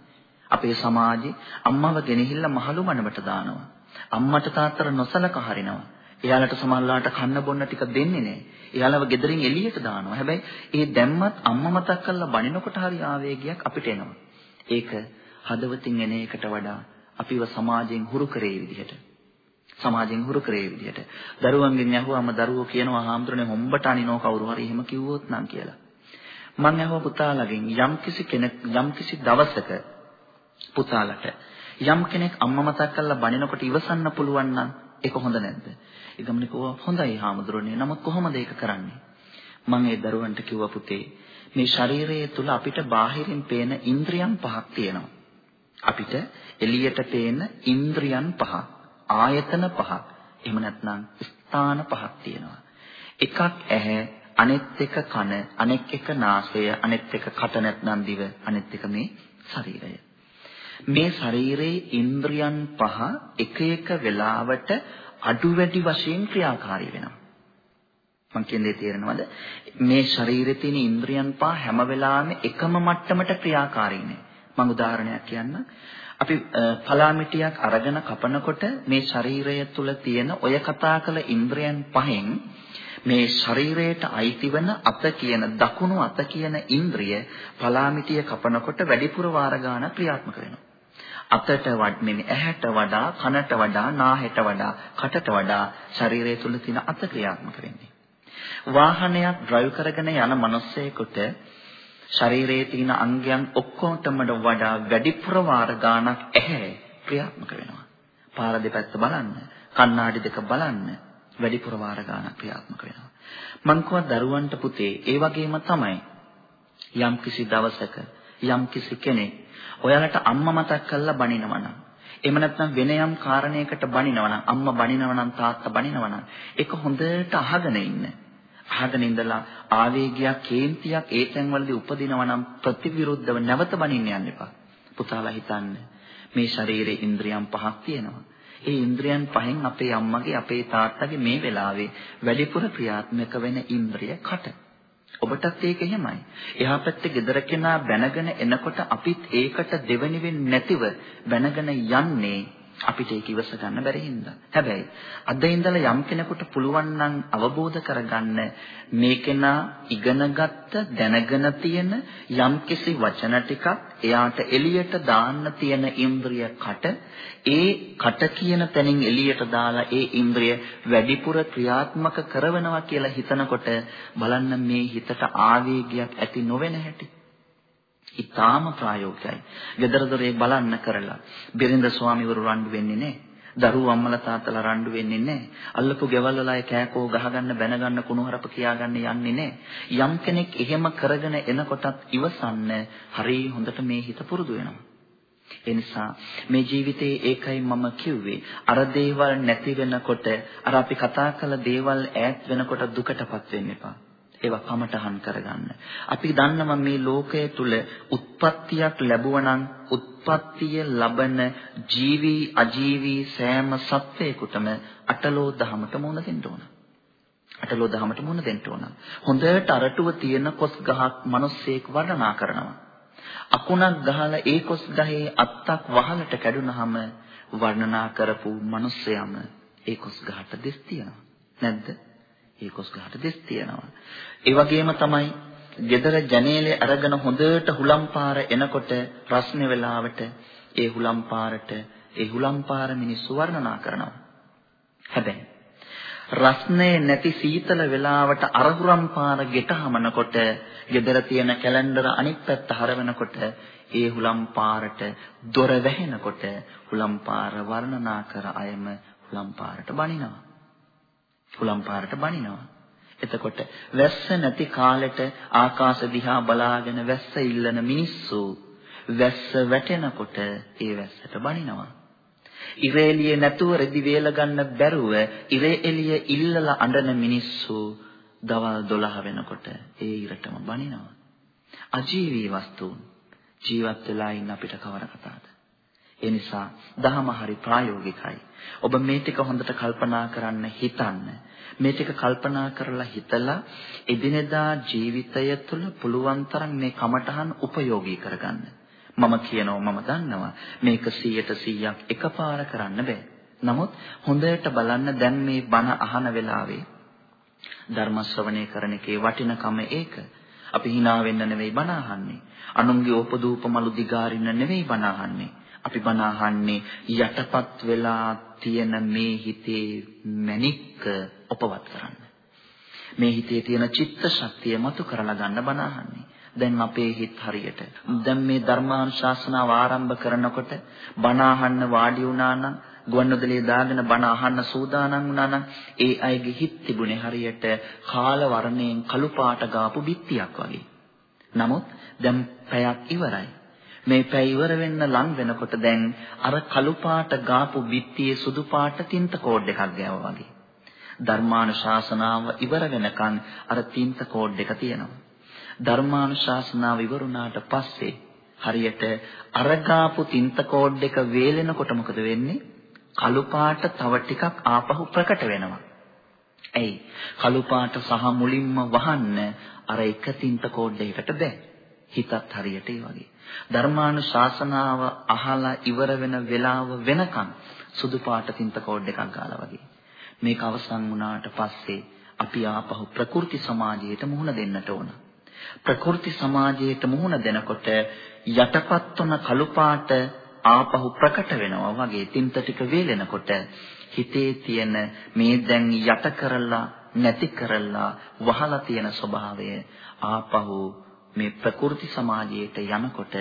අපේ සමාජේ අම්මව ගෙනහිල්ලා මහලු මනකට දානවා. අම්මට තාත්තට නොසලකා හරිනවා. එයාලට සමහරලාට කන්න බොන්න ටික දෙන්නේ නැහැ. එයාලව ගෙදරින් එළියට දානවා. හැබැයි ඒ දැම්මත් අම්මා මතක් කරලා බනිනකොට හරි ආවේගයක් අපිට එනවා. ඒක හදවතින් එන එකට වඩා අපිව සමාජයෙන් හුරු කරේ විදිහට සමාජයෙන් හුරු කරේ විදිහට දරුවන්ගෙන් ඇහුවාම දරුවෝ කියනවා හාමුදුරනේ හොම්බට අනිනෝ කවුරු හරි එහෙම කිව්වොත් නම් කියලා මම ඇහුවා පුතාලගෙන් යම්කිසි කෙනෙක් යම්කිසි දවසක පුතාලට යම් කෙනෙක් අම්මා මතක් කරලා බනිනකොට ඉවසන්න පුළුවන් නම් ඒක හොඳ නැද්ද? ඒ ගමනේ කිව්වා හොඳයි හාමුදුරනේ. නමුත් කොහොමද ඒක කරන්නේ? මම ඒ දරුවන්ට කිව්වා පුතේ මේ ශරීරය තුල අපිට බාහිරින් පේන ඉන්ද්‍රියන් පහක් තියෙනවා. අපිට එළියට පේන ඉන්ද්‍රියන් පහ, ආයතන පහ, එහෙම නැත්නම් ස්ථාන පහක් තියෙනවා. එකක් ඇහැ, අනෙත් එක කන, අනෙක් එක නාසය, අනෙත් එක කට නැත්නම් දිව, අනෙත් එක මේ ශරීරය. මේ ශරීරයේ ඉන්ද්‍රියන් පහ එක එක වෙලාවට අඩු වැඩි වශයෙන් ක්‍රියාකාරී වෙනවා. මං කියන්නේ තේරෙනවද? මේ ශරීරයේ තියෙන ඉන්ද්‍රියන් පහ හැම වෙලාවෙම එකම මට්ටමට ක්‍රියාකාරී නේ. මම උදාහරණයක් කියන්නම්. අපි පලාමිටියක් අරගෙන කපනකොට මේ ශරීරය තුල තියෙන ඔය කතා කළ ඉන්ද්‍රයන් පහෙන් මේ ශරීරයට අයිති වෙන අත කියන දකුණු අත කියන ඉන්ද්‍රිය පලාමිටිය කපනකොට වැඩිපුර වාර ගන්න ක්‍රියාත්මක වෙනවා. අතට වඩන්නේ ඇහැට වඩා කනට වඩා නාහෙට වඩා කටට වඩා ශරීරය තුල තියෙන අත ක්‍රියාත්මක වෙන්නේ. වාහනයක් ඩ්‍රයිව් කරගෙන යන මිනිස්සෙකුට ශරීරයේ තියෙන අංගයන් ඔක්කොටම වඩා වැඩිපුර වාර ගාණක් ඇහැ ක්‍රියාත්මක වෙනවා. පාර දෙපැත්ත බලන්න, කණ්ණාඩි දෙක බලන්න වැඩිපුර වාර ගාණක් ක්‍රියාත්මක වෙනවා. මං දරුවන්ට පුතේ ඒ වගේම තමයි යම් කිසි දවසක යම් කිසි කෙනෙක් ඔයාලට අම්මා මතක් කරලා බනිනවා නම් එහෙම නැත්නම් වෙන යම් කාරණයකට බනිනවා නම් අම්මා බනිනවා නම් තාත්තා බනිනවා නම් ඒක හොඳට අහගෙන ඉන්න. අහගෙන ඉඳලා ආවේගයක් කේන්තියක් ඒ තැන්වලදී උපදිනවා නම් ප්‍රතිවිරුද්ධව නැවත බනින්න යන්න එපා. පුතාලා හිතන්න මේ ශරීරයේ ඉන්ද්‍රියන් පහක් තියෙනවා. ඒ ඉන්ද්‍රියන් පහෙන් අපේ අම්මගේ අපේ තාත්තගේ මේ වෙලාවේ වැඩිපුර ක්‍රියාත්මක වෙන ඉන්ද්‍රිය කට. ඔබටත් ඒක එහෙමයි. එහා පැත්තේ gedara කෙනා බැනගෙන එනකොට අපිත් ඒකට දෙවෙනි වෙන්නේ නැතිව බැනගෙන යන්නේ අපිට ඒක ඉවස ගන්න බැරි හින්දා. හැබැයි අද ඉඳලා යම් කෙනෙකුට පුළුවන් නම් අවබෝධ කරගන්න මේකෙනා ඉගෙනගත්ත දැනගෙන තියෙන යම්කිසි වචන ටිකක් එයාට එළියට දාන්න තියෙන ඉන්ද්‍රිය කට ඒ කට කියන තැනින් එළියට දාලා ඒ ඉන්ද්‍රිය වැඩිපුර ක්‍රියාත්මක කරනවා කියලා හිතනකොට බලන්න මේ හිතට ආවේගයක් ඇති නොවෙන හැටි. ඊටාම ප්‍රායෝගිකයි. gedara dore බලන්න කරලා බිරිඳ ස්වාමිවරු රණ්ඩු වෙන්නේ නැහැ. දරුවෝ අම්මලා තාත්තලා රණ්ඩු වෙන්නේ නැහැ. අල්ලපු ගෙවල් වල අය කෑකෝ ගහගන්න බැනගන්න කුණුහරප කියාගන්න යන්නේ නැහැ. යම් කෙනෙක් එහෙම කරගෙන එනකොටත් ඉවසන්න හරිය හොඳට මේ හිත පුරුදු වෙනවා. ඒ නිසා මේ ජීවිතේ ඒකයි මම කිව්වේ අර දේවල් නැති වෙනකොට අර අපි කතා කළ දේවල් ඈත් වෙනකොට දුකටපත් වෙන්න එපා. ඒවා කමටහන් කරගන්න. අපි දන්නවා මේ ලෝකයේ තුල උත්පත්තියක් ලැබුවනම් උත්පත්තිය ලබන ජීවි අජීවි සෑම සත්වයකටම අටලෝ දහමට මුණ දෙන්න ඕන. අටලෝ දහමට මුණ දෙන්න ඕන. හොඳට අරටුව තියෙන කොස් ගහක් මිනිස්සෙක් වර්ණනා කරනවා. අකුණක් ගහලා ඒ කොස් ගහේ අත්තක් වහලට කැඩුනහම වර්ණනා කරපු මිනිස්සයම ඒ කොස් ගහට දෙස් තියනවා. නැද්ද? ඒ කොස් ගහට දෙස් තියනවා. ඒ වගේම තමයි gedara ජනේලේ අරගෙන හොඳට හුලම් පාර එනකොට රස්නේ වෙලාවට ඒ හුලම් පාරට ඒ හුලම් පාර මිනිස්සු වර්ණනා කරනවා. හැබැයි රස්නේ නැති සීතල වෙලාවට අරහුරම් පාර ගෙට හමනකොට gedara තියෙන කැලෙන්ඩර අනිත් පැත්ත හරවනකොට ඒ හුලම් පාරට දොර වැහෙනකොට හුලම් පාර වර්ණනා කර අයම හුලම් පාරට බනිනවා. හුලම් පාරට බනිනවා. එතකොට වැස්ස නැති කාලෙට ආකාශ දිහා බලාගෙන වැස්ස ඉල්ලන මිනිස්සු වැස්ස වැටෙනකොට ඒ වැස්සට බනිනවා. ඉරේලිය නැතුව රෙදි වේල ගන්න බැරුව ඉරේ එළිය ඉල්ලලා අඬන මිනිස්සු දවල් 12 වෙනකොට ඒ ඉරටම බනිනවා. අජීවී වස්තුන් ජීවත් වෙලා ඉන්න අපිට කවර කතාවද? ඒ නිසා දහම හරි ප්‍රායෝගිකයි. ඔබ මේ ටික හොඳට කල්පනා කරන්න හිතන්න. මේ ටික කල්පනා කරලා හිතලා එදිනෙදා ජීවිතය තුළ පුළුවන් තරම් මේ කමඨහන් උපයෝගී කරගන්න. මම කියනවා මම දන්නවා මේක 100ට 100ක් එකපාර කරන්න බෑ. නමුත් හොඳට බලන්න දැන් මේ බණ අහන වෙලාවේ ධර්ම ශ්‍රවණය කරන එකේ වටිනකම ඒක. අපි hina වෙන්න නෙවෙයි බණ අහන්නේ. අනුන්ගේ උපදූප මලු දිගාරින්න නෙවෙයි බණ අහන්නේ. අපි බණ අහන්නේ යටපත් වෙලා තියෙන මේ හිතේ මැනික්ක උපවත් කරන්න. මේ හිතේ තියෙන චිත්ත ශක්තිය මතු කරලා ගන්න බණ අහන්නේ. දැන් අපේ හිත හරියට දැන් මේ ධර්මානුශාසනාව ආරම්භ කරනකොට බණ අහන්න වාඩි වුණා නම් ගුවන්විදුලියේ දාගෙන බණ අහන්න සූදානම් වුණා නම් ඒ අයගේ හිත තිබුණේ හරියට කාල වර්ණයෙන් කළු පාට ගාපු බිත්තියක් වගේ. නමුත් දැන් පැයක් ඉවරයි. මේ පැය ඉවර වෙන්න ලං වෙනකොට දැන් අර කළු පාට ගාපු බිත්තියේ සුදු පාට තින්ත කෝඩ් එකක් ගෑවා වගේ. ධර්මානුශාසනාව ඉවර වෙනකන් අර තින්ත කෝඩ් එක තියෙනවා. ධර්මානුශාසනාව ඉවරුණාට පස්සේ හරියට අරගාපු තින්ත කෝඩ් එක වේලෙනකොට මොකද වෙන්නේ? කළු පාට තව ටිකක් ආපහු ප්‍රකට වෙනවා. ඇයි? කළු පාට සහ මුලින්ම වහන්න අර එක තින්ත කෝඩ් එකකට බෑ. හිතත් හරියට ඒ වගේ. ධර්මානුශාසනාව අහලා ඉවර වෙන වෙලාව වෙනකන් සුදු පාට තින්ත කෝඩ් එකක් ගාලා වගේ. මේක අවසන් වුණාට පස්සේ අපි ආපහු ප්‍රකෘති සමාජයට මුහුණ දෙන්නට ඕන. ප්‍රකෘති සමාජයට මුහුණ දෙනකොට යටපත් වන කළු පාට ආපහු ප්‍රකට වෙනවා වගේ තින්ත ටික වේලෙනකොට හිතේ තියෙන මේ දැන් යට කරලා නැති කරලා වහලා තියෙන ස්වභාවය ආපහු මේ ප්‍රකෘති සමාජයට යනකොට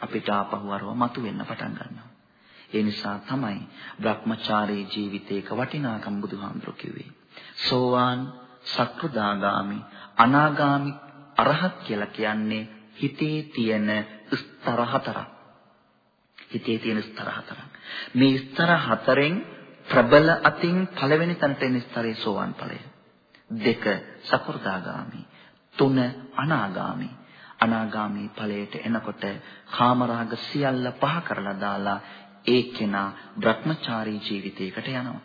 අපිට ආපහු අරව මතුවෙන්න පටන් ගන්නවා. ඒ නිසා තමයි Brahmachari ජීවිතයක වටිනාකම් බුදුහාමුදුරු කිව්වේ. සෝවාන්, සක්‍රදාගාමි, අනාගාමි අරහත් කියලා කියන්නේ හිතේ තියෙන ස්තර හතරක්. හිතේ තියෙන ස්තර හතරක්. මේ ස්තර හතරෙන් ප්‍රබල අතින් පළවෙනි තැනට එන ස්තරේ සෝවන් ඵලය. දෙක සකෘදාගාමි. තුන අනාගාමි. අනාගාමි ඵලයට එනකොට කාමරාග සියල්ල පහ කරලා දාලා ඒ කෙනා භ්‍රමචාරී ජීවිතයකට යනවා.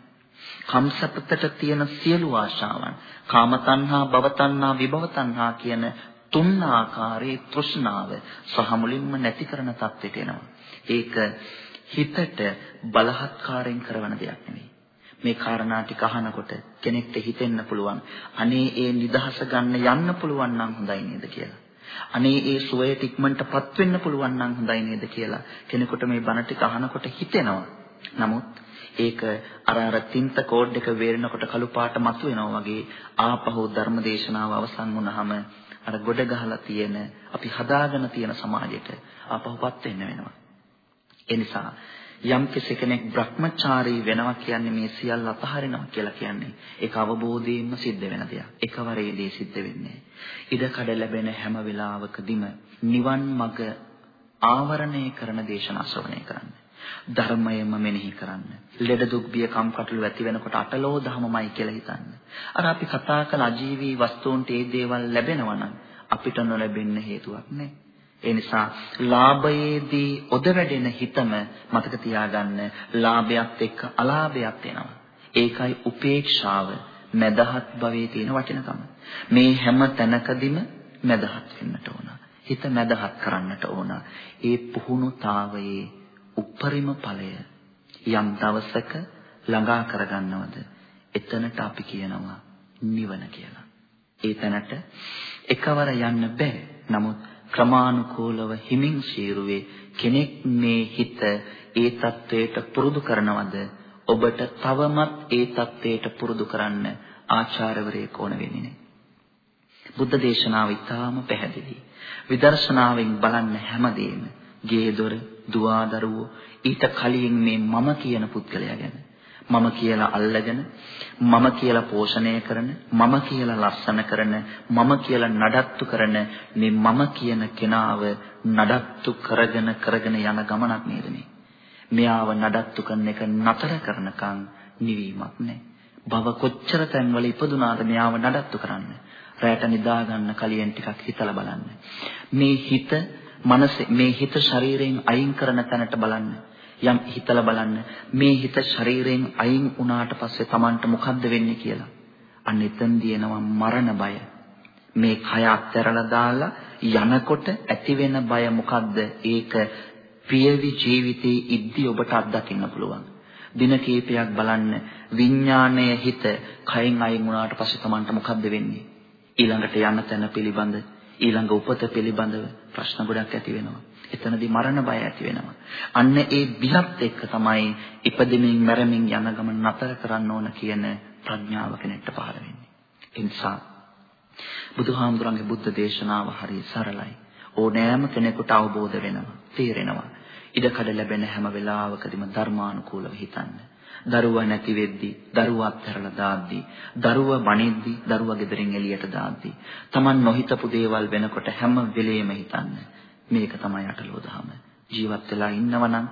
කම්සපතට තියෙන සියලු ආශාවන් කාම තණ්හා භව තණ්හා විභව තණ්හා කියන තුන් ආකාරයේ තෘෂ්ණාව සහ මුලින්ම නැති කරන තත්ත්වයට එනවා. ඒක හිතට බලහත්කාරයෙන් කරන දෙයක් නෙවෙයි. මේ කාරණා ටික අහනකොට කෙනෙක්ට හිතෙන්න පුළුවන් අනේ ඒ නිදහස ගන්න යන්න පුළුවන් නම් හොඳයි නේද කියලා. අනේ ඒ සුවයට ඉක්මනටපත් වෙන්න පුළුවන් නම් හොඳයි නේද කියලා කෙනෙකුට මේ බණ ටික අහනකොට හිතෙනවා. නමුත් ඒක අර අර තින්ත කෝඩ් එක වේරෙනකොට කළු පාට මතුවෙනවා වගේ ආපහු ධර්මදේශනාව අවසන් වුණාම අර ගොඩ ගහලා තියෙන අපි හදාගෙන තියෙන සමාජයට ආපහුපත් වෙන්න වෙනවා. ඒ නිසා යම් කෙනෙක් Brahmachari වෙනවා කියන්නේ මේ සියල්ල අතහරිනවා කියලා කියන්නේ ඒක අවබෝධයෙන්ම සිද්ධ වෙන දෙයක්. එකවරේදී සිද්ධ වෙන්නේ. ඉඩ කඩ ලැබෙන හැම වෙලාවකදීම නිවන් මඟ ආවරණය කරන දේශනා ශ්‍රවණය කරන්න. ධර්මයම මෙනෙහි කරන්න. ලෙඩ දුක් බිය කම්කටොළු ඇති වෙනකොට අටලෝ දහමමයි කියලා හිතන්න. අර අපි කතා කළ අජීවී වස්තුන්ට ඒ දේවල් ලැබෙනවා නම් අපිට නොලැබෙන්න හේතුවක් නැහැ. ඒ නිසා ලාභයේදී ඔද වැඩෙන හිතම මතක තියාගන්න ලාභයත් එක්ක අලාභයත් එනවා. ඒකයි උපේක්ෂාව මදහත් භවයේ තියෙන වටිනකම. මේ හැම තැනකදීම මදහත් වෙන්නට ඕන. හිත මදහත් කරන්නට ඕන. ඒ පුහුණුතාවයේ උප්පරිම ඵලය යම් දවසක ළඟා කරගන්නවද එතනට අපි කියනවා නිවන කියලා. ඒ තැනට එකවර යන්න බෑ. නමුත් ක්‍රමානුකූලව හිමින් සීරුවේ කෙනෙක් මේ හිත ඒ தത്വයට පුරුදු කරනවද ඔබට තවමත් ඒ தത്വයට පුරුදු කරන්න ආචාර්යවරයෙක් ඕන වෙන්නේ නැහැ. බුද්ධ දේශනාව ඉතාම පැහැදිලි. විදර්ශනාවෙන් බලන්න හැමදේම ගේ දොර, දුවා දරුවෝ ඊට කලින් මේ මම කියන පුද්ගලයා ගැන මම කියලා අල්ලගෙන මම කියලා පෝෂණය කරන මම කියලා ලස්සන කරන මම කියලා නඩත්තු කරන මේ මම කියන කෙනාව නඩත්තු කරගෙන කරගෙන යන ගමනක් නේද මේ. මෙයාව නඩත්තු කරන එක නතර කරනකම් නිවීමක් නැහැ. භව කොච්චර තැන්වල ඉපදුනාද මෙයාව නඩත්තු කරන්න. රැට නිදා ගන්න කලියෙන් ටිකක් හිතලා බලන්න. මේ හිත මනස මේ හිත ශරීරයෙන් අයින් කරන තැනට බලන්න. යම් හිතලා බලන්න මේ හිත ශරීරයෙන් අයින් වුණාට පස්සේ Tamanට මොකද්ද වෙන්නේ කියලා. අන්න එතෙන්දී එනවා මරණ බය. මේ කය අත්හැරලා දාලා යනකොට ඇති වෙන බය මොකද්ද? ඒක පියවි ජීවිතයේ ඉද්දි ඔබට අත්දකින්න පුළුවන්. දින කීපයක් බලන්න විඥාණය හිත කයෙන් අයින් වුණාට පස්සේ Tamanට මොකද්ද වෙන්නේ? ඊළඟට යන තැන පිළිබඳ ඊළඟ උපත පිළිබඳව ප්‍රශ්න ගොඩක් ඇති වෙනවා. එතනදී මරණ බය ඇති වෙනවා. අන්න ඒ බිලත් එක්ක තමයි ඉපදෙමින් මැරෙමින් යන ගමන නතර කරන්න ඕන කියන ප්‍රඥාව කෙනෙක්ට පහළ වෙන්නේ. ඒ නිසා බුදුහාමුදුරන්ගේ බුද්ධ දේශනාව හරිය සරලයි. ඕනෑම කෙනෙකුට අවබෝධ වෙනවා, තේරෙනවා. ඉඩකඩ ලැබෙන හැම වෙලාවකදීම ධර්මානුකූලව හිතන්න. දරුවා නැති වෙද්දි, දරුවා අත්හැරලා දාද්දි, දරුවා බණිද්දි, දරුවා ගෙදරින් එළියට දාද්දි, Taman නොහිතපු දේවල් වෙනකොට හැම වෙලෙම හිතන්න. මේක තමයි අටලෝ දහම. ජීවත් වෙලා ඉන්නවනම්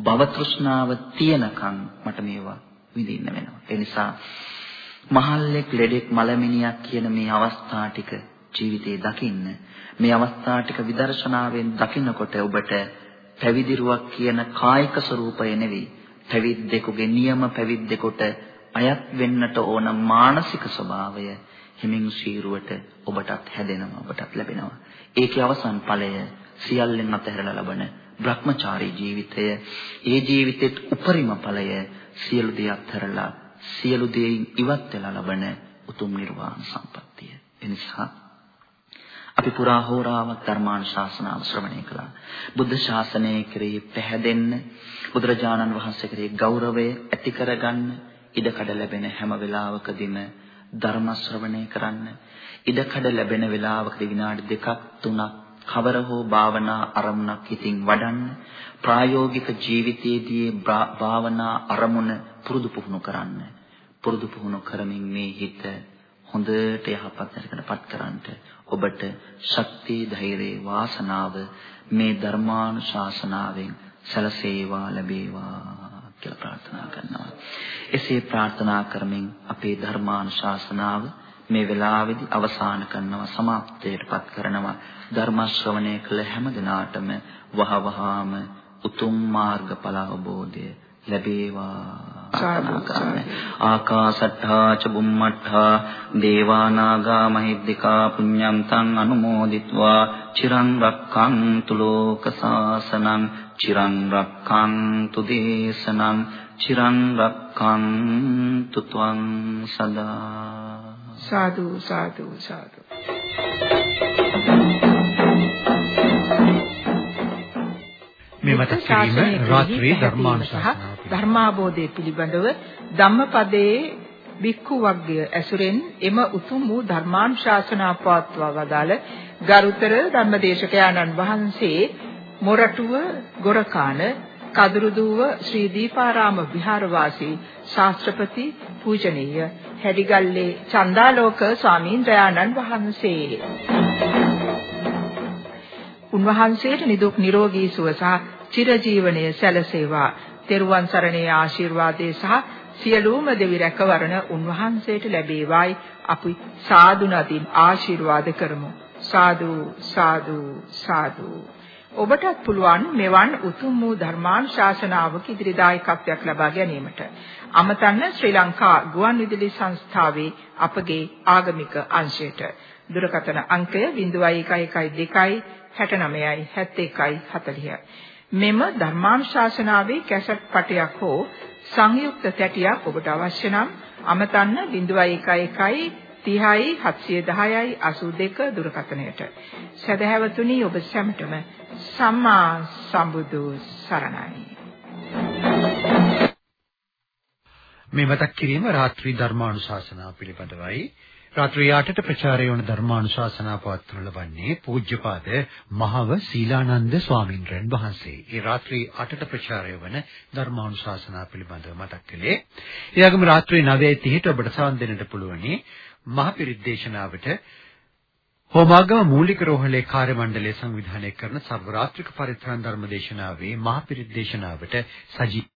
භව තෘෂ්ණාව තියනකම් මට මේවා විඳින්න වෙනවා. ඒ නිසා මහල්ලෙක් ලෙඩෙක් මලමිනියක් කියන මේ අවස්ථා ටික ජීවිතේ දකින්න මේ අවස්ථා ටික විදර්ශනාවෙන් දකිනකොට ඔබට පැවිදිරුවක් කියන කායික ස්වરૂපය නෙවෙයි පැවිද්දෙකුගේ නියම පැවිද්දෙකුට අයත් වෙන්නට ඕන මානසික ස්වභාවය හිමින් ශීරුවට ඔබටත් හැදෙනවා ඔබටත් ලැබෙනවා ඒකේ අවසන් ඵලය සියල්ලෙන් අතහැරලා ලබන Brahmachari ජීවිතය ඒ ජීවිතෙත් උපරිම ඵලය සියලු දේ අත්හැරලා සියලු දේයින් ඉවත් වෙලා ලබන උතුම් නිර්වාණ සම්පත්තිය එනිසා අපි පුරා හෝරාවක් ධර්මානුශාසනාව ශ්‍රවණය කළා. බුද්ධ ශාසනය කෙරෙහි පැහැදෙන්න, බුදුරජාණන් වහන්සේ කෙරෙහි ගෞරවය ඇති කරගන්න ඉඩකඩ ලැබෙන හැම වෙලාවකදීම ධර්ම ශ්‍රවණය කරන්න. ඉඩකඩ ලැබෙන වෙලාවකදී විනාඩි දෙකක් තුනක් කවර හෝ භාවනා අරමුණක් හිතින් වඩන්න ප්‍රායෝගික ජීවිතයේදී භාවනා අරමුණ පුරුදු පුහුණු කරන්න පුරුදු පුහුණු කරමින් මේ හිත හොඳට යහපත් තැනකටපත් කරන්නට ඔබට ශක්තිය ධෛර්යය වාසනාව මේ ධර්මානුශාසනාවෙන් සැලසේවා ලැබේවා කියලා ප්‍රාර්ථනා කරනවා. එසේ ප්‍රාර්ථනා කරමින් අපේ ධර්මානුශාසනාව මේ වෙලාවේදී අවසන් කරනවා සමාප්තයටපත් කරනවා. ධර්ම ශ්‍රවණය කළ හැම දිනාටම වහවහාම උතුම් මාර්ගඵල අවබෝධය ලැබේවා. ආකාසට්ඨා ච බුම්මට්ඨා දේවා නාග මහිද්దికා පුඤ්ඤම් තං අනුමෝදිත්වා. චිරං රක්ඛන්තු ලෝක සාසනං චිරං රක්ඛන්තු දේශනං චිරං රක්ඛන්තු ත්වං සදා සාදු සාදු සාදු. මේ මතක් කිරීම රාත්‍රී ධර්මානුශාසනාව ධර්මාබෝධය පිළිබඳව. ධම්මපදයේ බික්ඛු වර්ගය ඇසුරෙන් එම උතුම් වූ ධර්මානුශාසනා පවත්වා වදාළ ගරුතර ධම්මදේශකයාණන් වහන්සේ මොරටුව ගොරකාන කදුරුදුව ශ්‍රී දීපාරාම විහාරවාසී ශාස්ත්‍රපති පූජනීය හැඩිගල්ලේ චන්දාලෝක ස්වාමීන් වහන්සේ උන්වහන්සේට නිදුක් නිරෝගී සුව සහ චිරජීවනයේ සැලසේවා. තෙරුවන් සරණේ ආශිර්වාදයේ සහ සියලුම දෙවි රැකවරණ උන්වහන්සේට ලැබේවායි අපි සාදු නදින් ආශිර්වාද කරමු. සාදු සාදු සාදු ඔබටත් පුළුවන් මෙවන් උතුම් වූ ධර්මානුශාසනාවක ඉදිරි දායකත්වයක් ලබා ගැනීමට. අමතන්න ශ්‍රී ලංකා ගුවන්විදුලි සංස්ථාවේ අපගේ ආගමික අංශයට දුරකථන අංකය 0112 69යි 71යි 40. මෙම ධර්මානුශාසනාවේ කැසට් පටයක් හෝ සංයුක්ත තැටියක් ඔබට අවශ්‍ය නම් අමතන්න 0111 30යි 710යි 82 දුරකථනයට. සදහැවතුනි ඔබ සැමටම සම්මා සම්බුදු සරණයි. මේ මතක් කිරීම රාත්‍රී ධර්මානුශාසනා පිළිබඳවයි රාත්‍රී 8ට ප්‍රචාරය වන ධර්මානුශාසනා පවත්වන ලබන්නේ පූජ්‍යපාද මහව සීලානන්ද ස්වාමින්වයන් වහන්සේ. ඒ රාත්‍රී 8ට ප්‍රචාරය වන ධර්මානුශාසනා පිළිබඳව මතක් කළේ. ඒ වගේම රාත්‍රී 9:30ට ඔබට සවන් දෙන්නට පුළුවනි මහපිරිත් දේශනාවට හෝමාගම මූලික රෝහලේ කාර්ය මණ්ඩලය සංවිධානය කරන සර්ව රාත්‍රික පරිත්‍රාණ ධර්ම දේශනාවේ මහපිරිත් දේශනාවට සජී